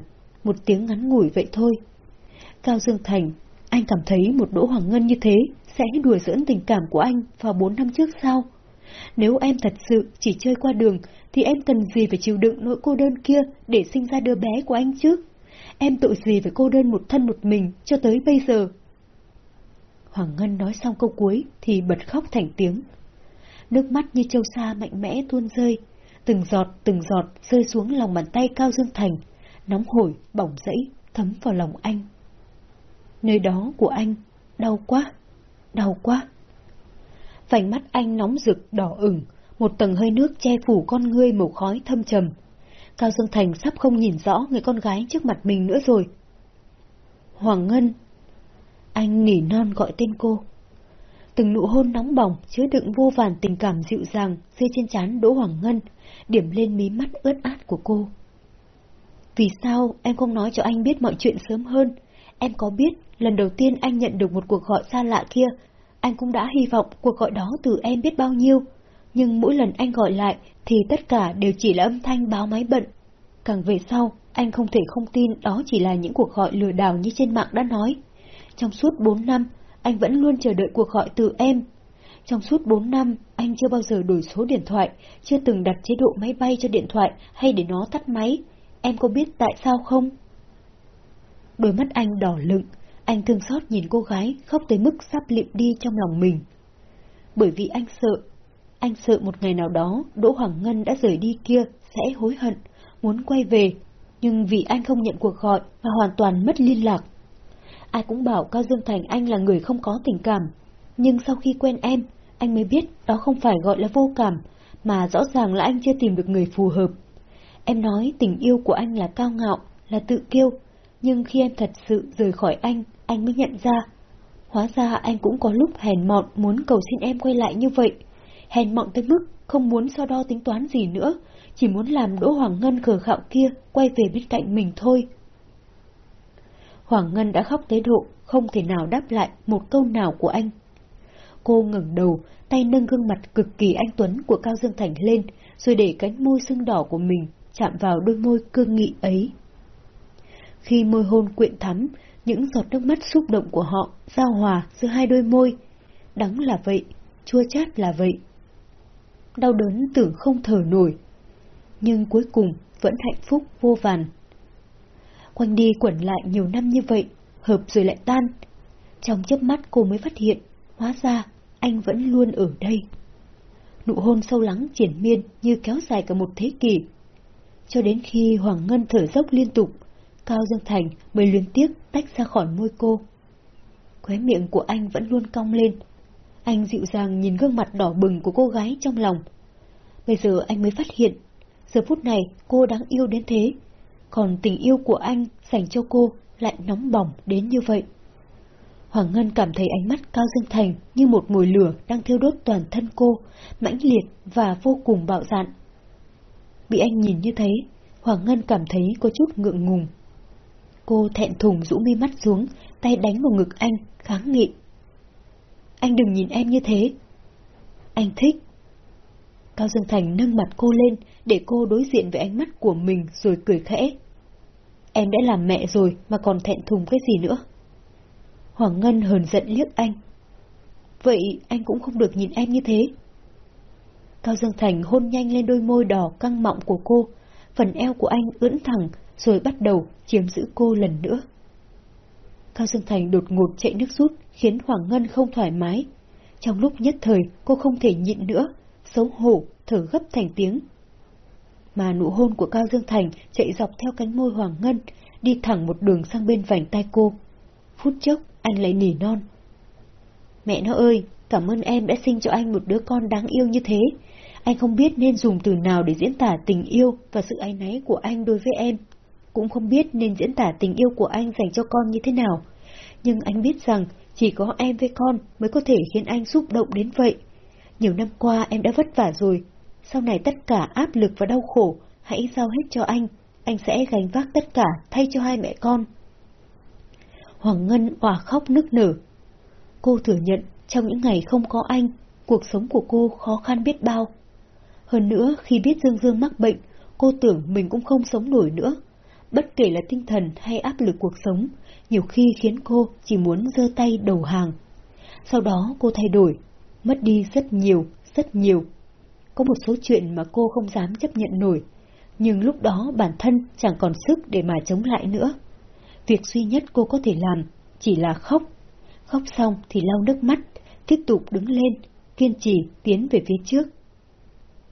A: một tiếng ngắn ngủi vậy thôi. Cao Dương Thành, anh cảm thấy một Đỗ Hoàng Ngân như thế sẽ đùa giỡn tình cảm của anh vào bốn năm trước sao? Nếu em thật sự chỉ chơi qua đường, thì em cần gì phải chịu đựng nỗi cô đơn kia để sinh ra đứa bé của anh chứ? em tội gì phải cô đơn một thân một mình cho tới bây giờ. Hoàng Ngân nói xong câu cuối thì bật khóc thành tiếng. Nước mắt như châu sa mạnh mẽ tuôn rơi, từng giọt từng giọt rơi xuống lòng bàn tay Cao Dương Thành, nóng hổi, bỏng rẫy, thấm vào lòng anh. Nơi đó của anh, đau quá, đau quá. Vành mắt anh nóng rực, đỏ ửng, một tầng hơi nước che phủ con ngươi màu khói thâm trầm. Cao Dương Thành sắp không nhìn rõ người con gái trước mặt mình nữa rồi. Hoàng Ngân. Anh nỉ non gọi tên cô. Từng nụ hôn nóng bỏng chứa đựng vô vàn tình cảm dịu dàng rơi trên trán Đỗ Hoàng Ngân, điểm lên mí mắt ướt át của cô. Vì sao em không nói cho anh biết mọi chuyện sớm hơn? Em có biết lần đầu tiên anh nhận được một cuộc gọi xa lạ kia, anh cũng đã hy vọng cuộc gọi đó từ em biết bao nhiêu. Nhưng mỗi lần anh gọi lại thì tất cả đều chỉ là âm thanh báo máy bận. Càng về sau, anh không thể không tin đó chỉ là những cuộc gọi lừa đảo như trên mạng đã nói. Trong suốt 4 năm, anh vẫn luôn chờ đợi cuộc gọi từ em. Trong suốt 4 năm, anh chưa bao giờ đổi số điện thoại, chưa từng đặt chế độ máy bay cho điện thoại hay để nó tắt máy. Em có biết tại sao không? Đôi mắt anh đỏ lựng, anh thương xót nhìn cô gái khóc tới mức sắp liệm đi trong lòng mình. Bởi vì anh sợ, anh sợ một ngày nào đó Đỗ Hoàng Ngân đã rời đi kia sẽ hối hận, muốn quay về, nhưng vì anh không nhận cuộc gọi mà hoàn toàn mất liên lạc. Ai cũng bảo Cao Dương Thành anh là người không có tình cảm, nhưng sau khi quen em, anh mới biết đó không phải gọi là vô cảm, mà rõ ràng là anh chưa tìm được người phù hợp. Em nói tình yêu của anh là cao ngạo, là tự kiêu, nhưng khi em thật sự rời khỏi anh, anh mới nhận ra. Hóa ra anh cũng có lúc hèn mọn muốn cầu xin em quay lại như vậy. Hèn mọn tới mức không muốn so đo tính toán gì nữa, chỉ muốn làm Đỗ Hoàng Ngân khờ khạo kia quay về bên cạnh mình thôi. Hoàng Ngân đã khóc tới độ không thể nào đáp lại một câu nào của anh. Cô ngẩng đầu, tay nâng gương mặt cực kỳ anh tuấn của Cao Dương Thành lên, rồi để cánh môi sưng đỏ của mình chạm vào đôi môi cương nghị ấy. Khi môi hôn quyện thắm, những giọt nước mắt xúc động của họ giao hòa giữa hai đôi môi. Đắng là vậy, chua chát là vậy. Đau đớn tưởng không thở nổi, nhưng cuối cùng vẫn hạnh phúc vô vàn. Quanh đi quẩn lại nhiều năm như vậy, hợp rồi lại tan. Trong chớp mắt cô mới phát hiện, hóa ra anh vẫn luôn ở đây. Nụ hôn sâu lắng triển miên như kéo dài cả một thế kỷ. Cho đến khi Hoàng Ngân thở dốc liên tục, Cao Dương Thành mới liên tiếc tách ra khỏi môi cô. Khóe miệng của anh vẫn luôn cong lên. Anh dịu dàng nhìn gương mặt đỏ bừng của cô gái trong lòng. Bây giờ anh mới phát hiện, giờ phút này cô đáng yêu đến thế, còn tình yêu của anh dành cho cô lại nóng bỏng đến như vậy. Hoàng Ngân cảm thấy ánh mắt Cao Dương Thành như một mùi lửa đang thiêu đốt toàn thân cô, mãnh liệt và vô cùng bạo dạn. Bị anh nhìn như thế, Hoàng Ngân cảm thấy có chút ngượng ngùng. Cô thẹn thùng rũ mi mắt xuống, tay đánh vào ngực anh, kháng nghị. Anh đừng nhìn em như thế. Anh thích. Cao Dương Thành nâng mặt cô lên để cô đối diện với ánh mắt của mình rồi cười khẽ. Em đã làm mẹ rồi mà còn thẹn thùng cái gì nữa. Hoàng Ngân hờn giận liếc anh. Vậy anh cũng không được nhìn em như thế. Cao Dương Thành hôn nhanh lên đôi môi đỏ căng mọng của cô, phần eo của anh ưỡn thẳng rồi bắt đầu chiếm giữ cô lần nữa. Cao Dương Thành đột ngột chạy nước rút khiến Hoàng Ngân không thoải mái. Trong lúc nhất thời cô không thể nhịn nữa, xấu hổ, thở gấp thành tiếng. Mà nụ hôn của Cao Dương Thành chạy dọc theo cánh môi Hoàng Ngân, đi thẳng một đường sang bên vành tay cô. Phút chốc, anh lại nỉ non. Mẹ nó ơi, cảm ơn em đã sinh cho anh một đứa con đáng yêu như thế. Anh không biết nên dùng từ nào để diễn tả tình yêu và sự ái náy của anh đối với em cũng không biết nên diễn tả tình yêu của anh dành cho con như thế nào. Nhưng anh biết rằng chỉ có em với con mới có thể khiến anh xúc động đến vậy. Nhiều năm qua em đã vất vả rồi, sau này tất cả áp lực và đau khổ, hãy giao hết cho anh, anh sẽ gánh vác tất cả thay cho hai mẹ con. Hoàng Ngân òa khóc nức nở. Cô thừa nhận trong những ngày không có anh, cuộc sống của cô khó khăn biết bao. Hơn nữa, khi biết Dương Dương mắc bệnh, cô tưởng mình cũng không sống nổi nữa bất kể là tinh thần hay áp lực cuộc sống, nhiều khi khiến cô chỉ muốn giơ tay đầu hàng. Sau đó cô thay đổi, mất đi rất nhiều, rất nhiều. Có một số chuyện mà cô không dám chấp nhận nổi, nhưng lúc đó bản thân chẳng còn sức để mà chống lại nữa. việc duy nhất cô có thể làm chỉ là khóc. Khóc xong thì lau nước mắt, tiếp tục đứng lên, kiên trì tiến về phía trước.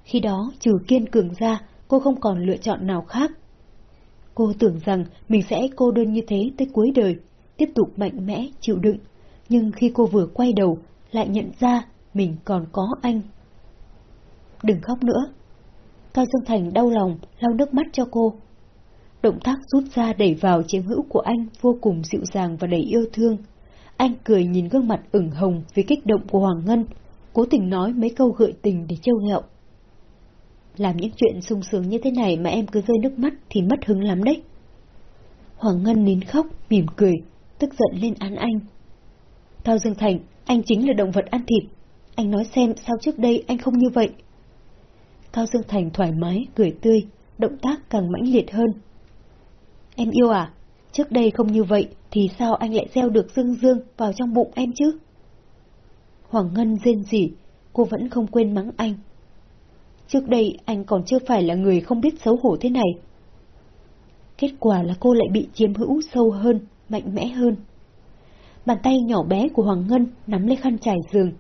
A: Khi đó, trừ kiên cường ra, cô không còn lựa chọn nào khác. Cô tưởng rằng mình sẽ cô đơn như thế tới cuối đời, tiếp tục mạnh mẽ, chịu đựng. Nhưng khi cô vừa quay đầu, lại nhận ra mình còn có anh. Đừng khóc nữa. Cao Dương Thành đau lòng, lau nước mắt cho cô. Động tác rút ra đẩy vào chiếc hữu của anh vô cùng dịu dàng và đầy yêu thương. Anh cười nhìn gương mặt ửng hồng vì kích động của Hoàng Ngân, cố tình nói mấy câu gợi tình để trêu ghẹo. Làm những chuyện sung sướng như thế này mà em cứ rơi nước mắt thì mất hứng lắm đấy. Hoàng Ngân nín khóc, mỉm cười, tức giận lên án anh. Cao Dương Thành, anh chính là động vật ăn thịt. Anh nói xem sao trước đây anh không như vậy. Cao Dương Thành thoải mái, cười tươi, động tác càng mãnh liệt hơn. Em yêu à? Trước đây không như vậy, thì sao anh lại gieo được dương dương vào trong bụng em chứ? Hoàng Ngân rên rỉ, cô vẫn không quên mắng anh. Trước đây anh còn chưa phải là người không biết xấu hổ thế này. Kết quả là cô lại bị chiếm hữu sâu hơn, mạnh mẽ hơn. Bàn tay nhỏ bé của Hoàng Ngân nắm lấy khăn trải giường.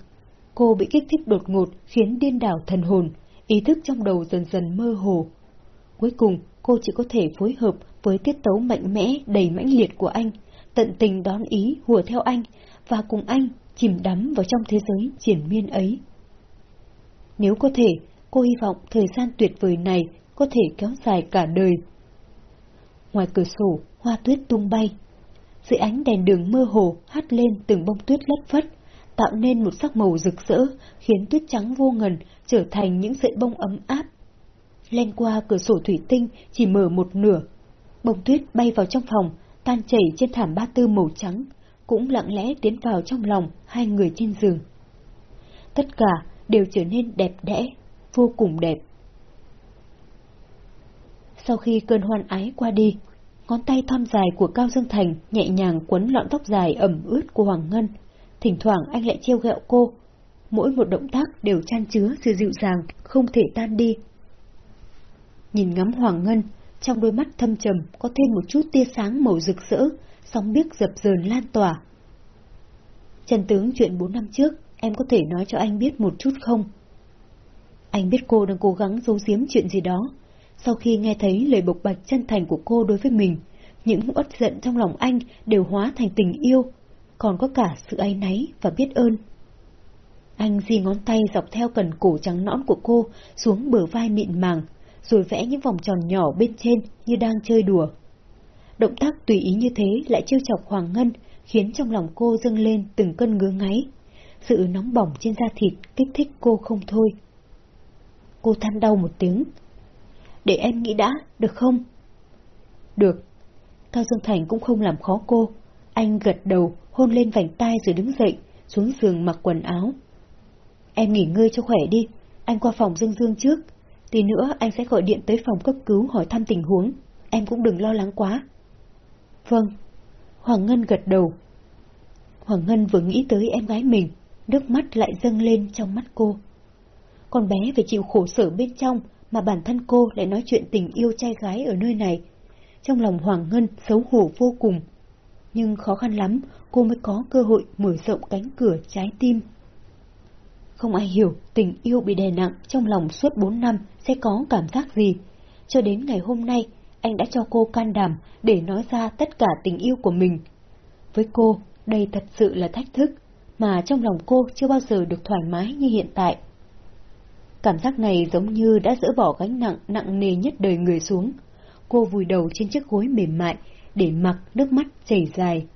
A: Cô bị kích thích đột ngột khiến điên đảo thần hồn, ý thức trong đầu dần dần mơ hồ. Cuối cùng, cô chỉ có thể phối hợp với tiết tấu mạnh mẽ đầy mãnh liệt của anh, tận tình đón ý hùa theo anh và cùng anh chìm đắm vào trong thế giới triển miên ấy. Nếu có thể, cô hy vọng thời gian tuyệt vời này có thể kéo dài cả đời. Ngoài cửa sổ, hoa tuyết tung bay. Dưới ánh đèn đường mơ hồ hát lên từng bông tuyết lất phất, tạo nên một sắc màu rực rỡ, khiến tuyết trắng vô ngần trở thành những sợi bông ấm áp. Len qua cửa sổ thủy tinh chỉ mở một nửa. Bông tuyết bay vào trong phòng, tan chảy trên thảm ba tư màu trắng, cũng lặng lẽ tiến vào trong lòng hai người trên giường. Tất cả đều trở nên đẹp đẽ, vô cùng đẹp. Sau khi cơn hoan ái qua đi, ngón tay thon dài của Cao Dương Thành nhẹ nhàng quấn lọn tóc dài ẩm ướt của Hoàng Ngân. Thỉnh thoảng anh lại trêu ghẹo cô. Mỗi một động tác đều chan chứa sự dịu dàng, không thể tan đi. Nhìn ngắm Hoàng Ngân, trong đôi mắt thâm trầm có thêm một chút tia sáng màu rực rỡ, sóng biếc dập dờn lan tỏa. Trần tướng chuyện bốn năm trước, em có thể nói cho anh biết một chút không? Anh biết cô đang cố gắng giấu giếm chuyện gì đó. Sau khi nghe thấy lời bộc bạch chân thành của cô đối với mình, những uất giận trong lòng anh đều hóa thành tình yêu, còn có cả sự áy náy và biết ơn. Anh di ngón tay dọc theo cần cổ trắng nõn của cô xuống bờ vai mịn màng, rồi vẽ những vòng tròn nhỏ bên trên như đang chơi đùa. Động tác tùy ý như thế lại trêu chọc Hoàng Ngân, khiến trong lòng cô dâng lên từng cơn ngứa ngáy. Sự nóng bỏng trên da thịt kích thích cô không thôi. Cô than đau một tiếng. Để em nghĩ đã, được không? Được. Cao Dương Thành cũng không làm khó cô. Anh gật đầu, hôn lên vành tai rồi đứng dậy, xuống giường mặc quần áo. Em nghỉ ngơi cho khỏe đi, anh qua phòng Dương Dương trước. Tí nữa anh sẽ gọi điện tới phòng cấp cứu hỏi thăm tình huống. Em cũng đừng lo lắng quá. Vâng. Hoàng Ngân gật đầu. Hoàng Ngân vừa nghĩ tới em gái mình, nước mắt lại dâng lên trong mắt cô. Con bé phải chịu khổ sở bên trong, mà bản thân cô lại nói chuyện tình yêu trai gái ở nơi này. Trong lòng Hoàng Ngân xấu hổ vô cùng. Nhưng khó khăn lắm, cô mới có cơ hội mở rộng cánh cửa trái tim. Không ai hiểu tình yêu bị đè nặng trong lòng suốt bốn năm sẽ có cảm giác gì. Cho đến ngày hôm nay, anh đã cho cô can đảm để nói ra tất cả tình yêu của mình. Với cô, đây thật sự là thách thức, mà trong lòng cô chưa bao giờ được thoải mái như hiện tại. Cảm giác này giống như đã dỡ bỏ gánh nặng nặng nề nhất đời người xuống. Cô vùi đầu trên chiếc gối mềm mại, để mặc nước mắt chảy dài.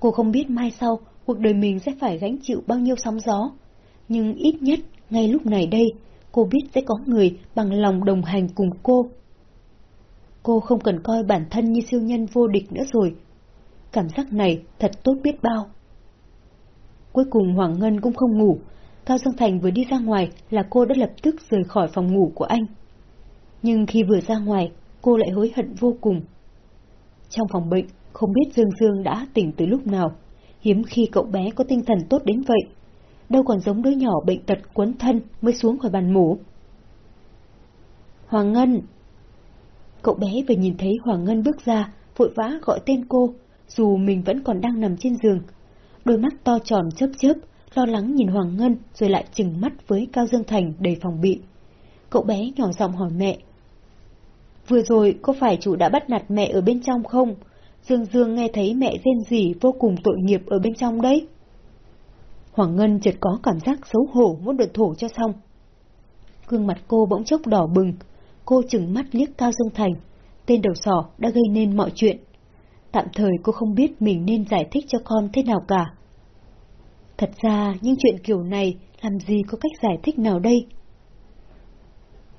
A: Cô không biết mai sau, cuộc đời mình sẽ phải gánh chịu bao nhiêu sóng gió. Nhưng ít nhất, ngay lúc này đây, cô biết sẽ có người bằng lòng đồng hành cùng cô. Cô không cần coi bản thân như siêu nhân vô địch nữa rồi. Cảm giác này thật tốt biết bao. Cuối cùng Hoàng Ngân cũng không ngủ, Cao Dương Thành vừa đi ra ngoài là cô đã lập tức rời khỏi phòng ngủ của anh. Nhưng khi vừa ra ngoài, cô lại hối hận vô cùng. Trong phòng bệnh, không biết Dương Dương đã tỉnh từ lúc nào, hiếm khi cậu bé có tinh thần tốt đến vậy. Đâu còn giống đứa nhỏ bệnh tật quấn thân mới xuống khỏi bàn mổ. Hoàng Ngân Cậu bé vừa nhìn thấy Hoàng Ngân bước ra, vội vã gọi tên cô, dù mình vẫn còn đang nằm trên giường. Đôi mắt to tròn chớp chớp, lo lắng nhìn Hoàng Ngân rồi lại chừng mắt với Cao Dương Thành đầy phòng bị. Cậu bé nhỏ giọng hỏi mẹ. Vừa rồi có phải chủ đã bắt nạt mẹ ở bên trong không? Dương Dương nghe thấy mẹ rên rỉ vô cùng tội nghiệp ở bên trong đấy. Hoàng Ngân chợt có cảm giác xấu hổ muốn được thổ cho xong. Gương mặt cô bỗng chốc đỏ bừng, cô chừng mắt liếc Cao Dương Thành, tên đầu sỏ đã gây nên mọi chuyện. Tạm thời cô không biết mình nên giải thích cho con thế nào cả. Thật ra, những chuyện kiểu này làm gì có cách giải thích nào đây?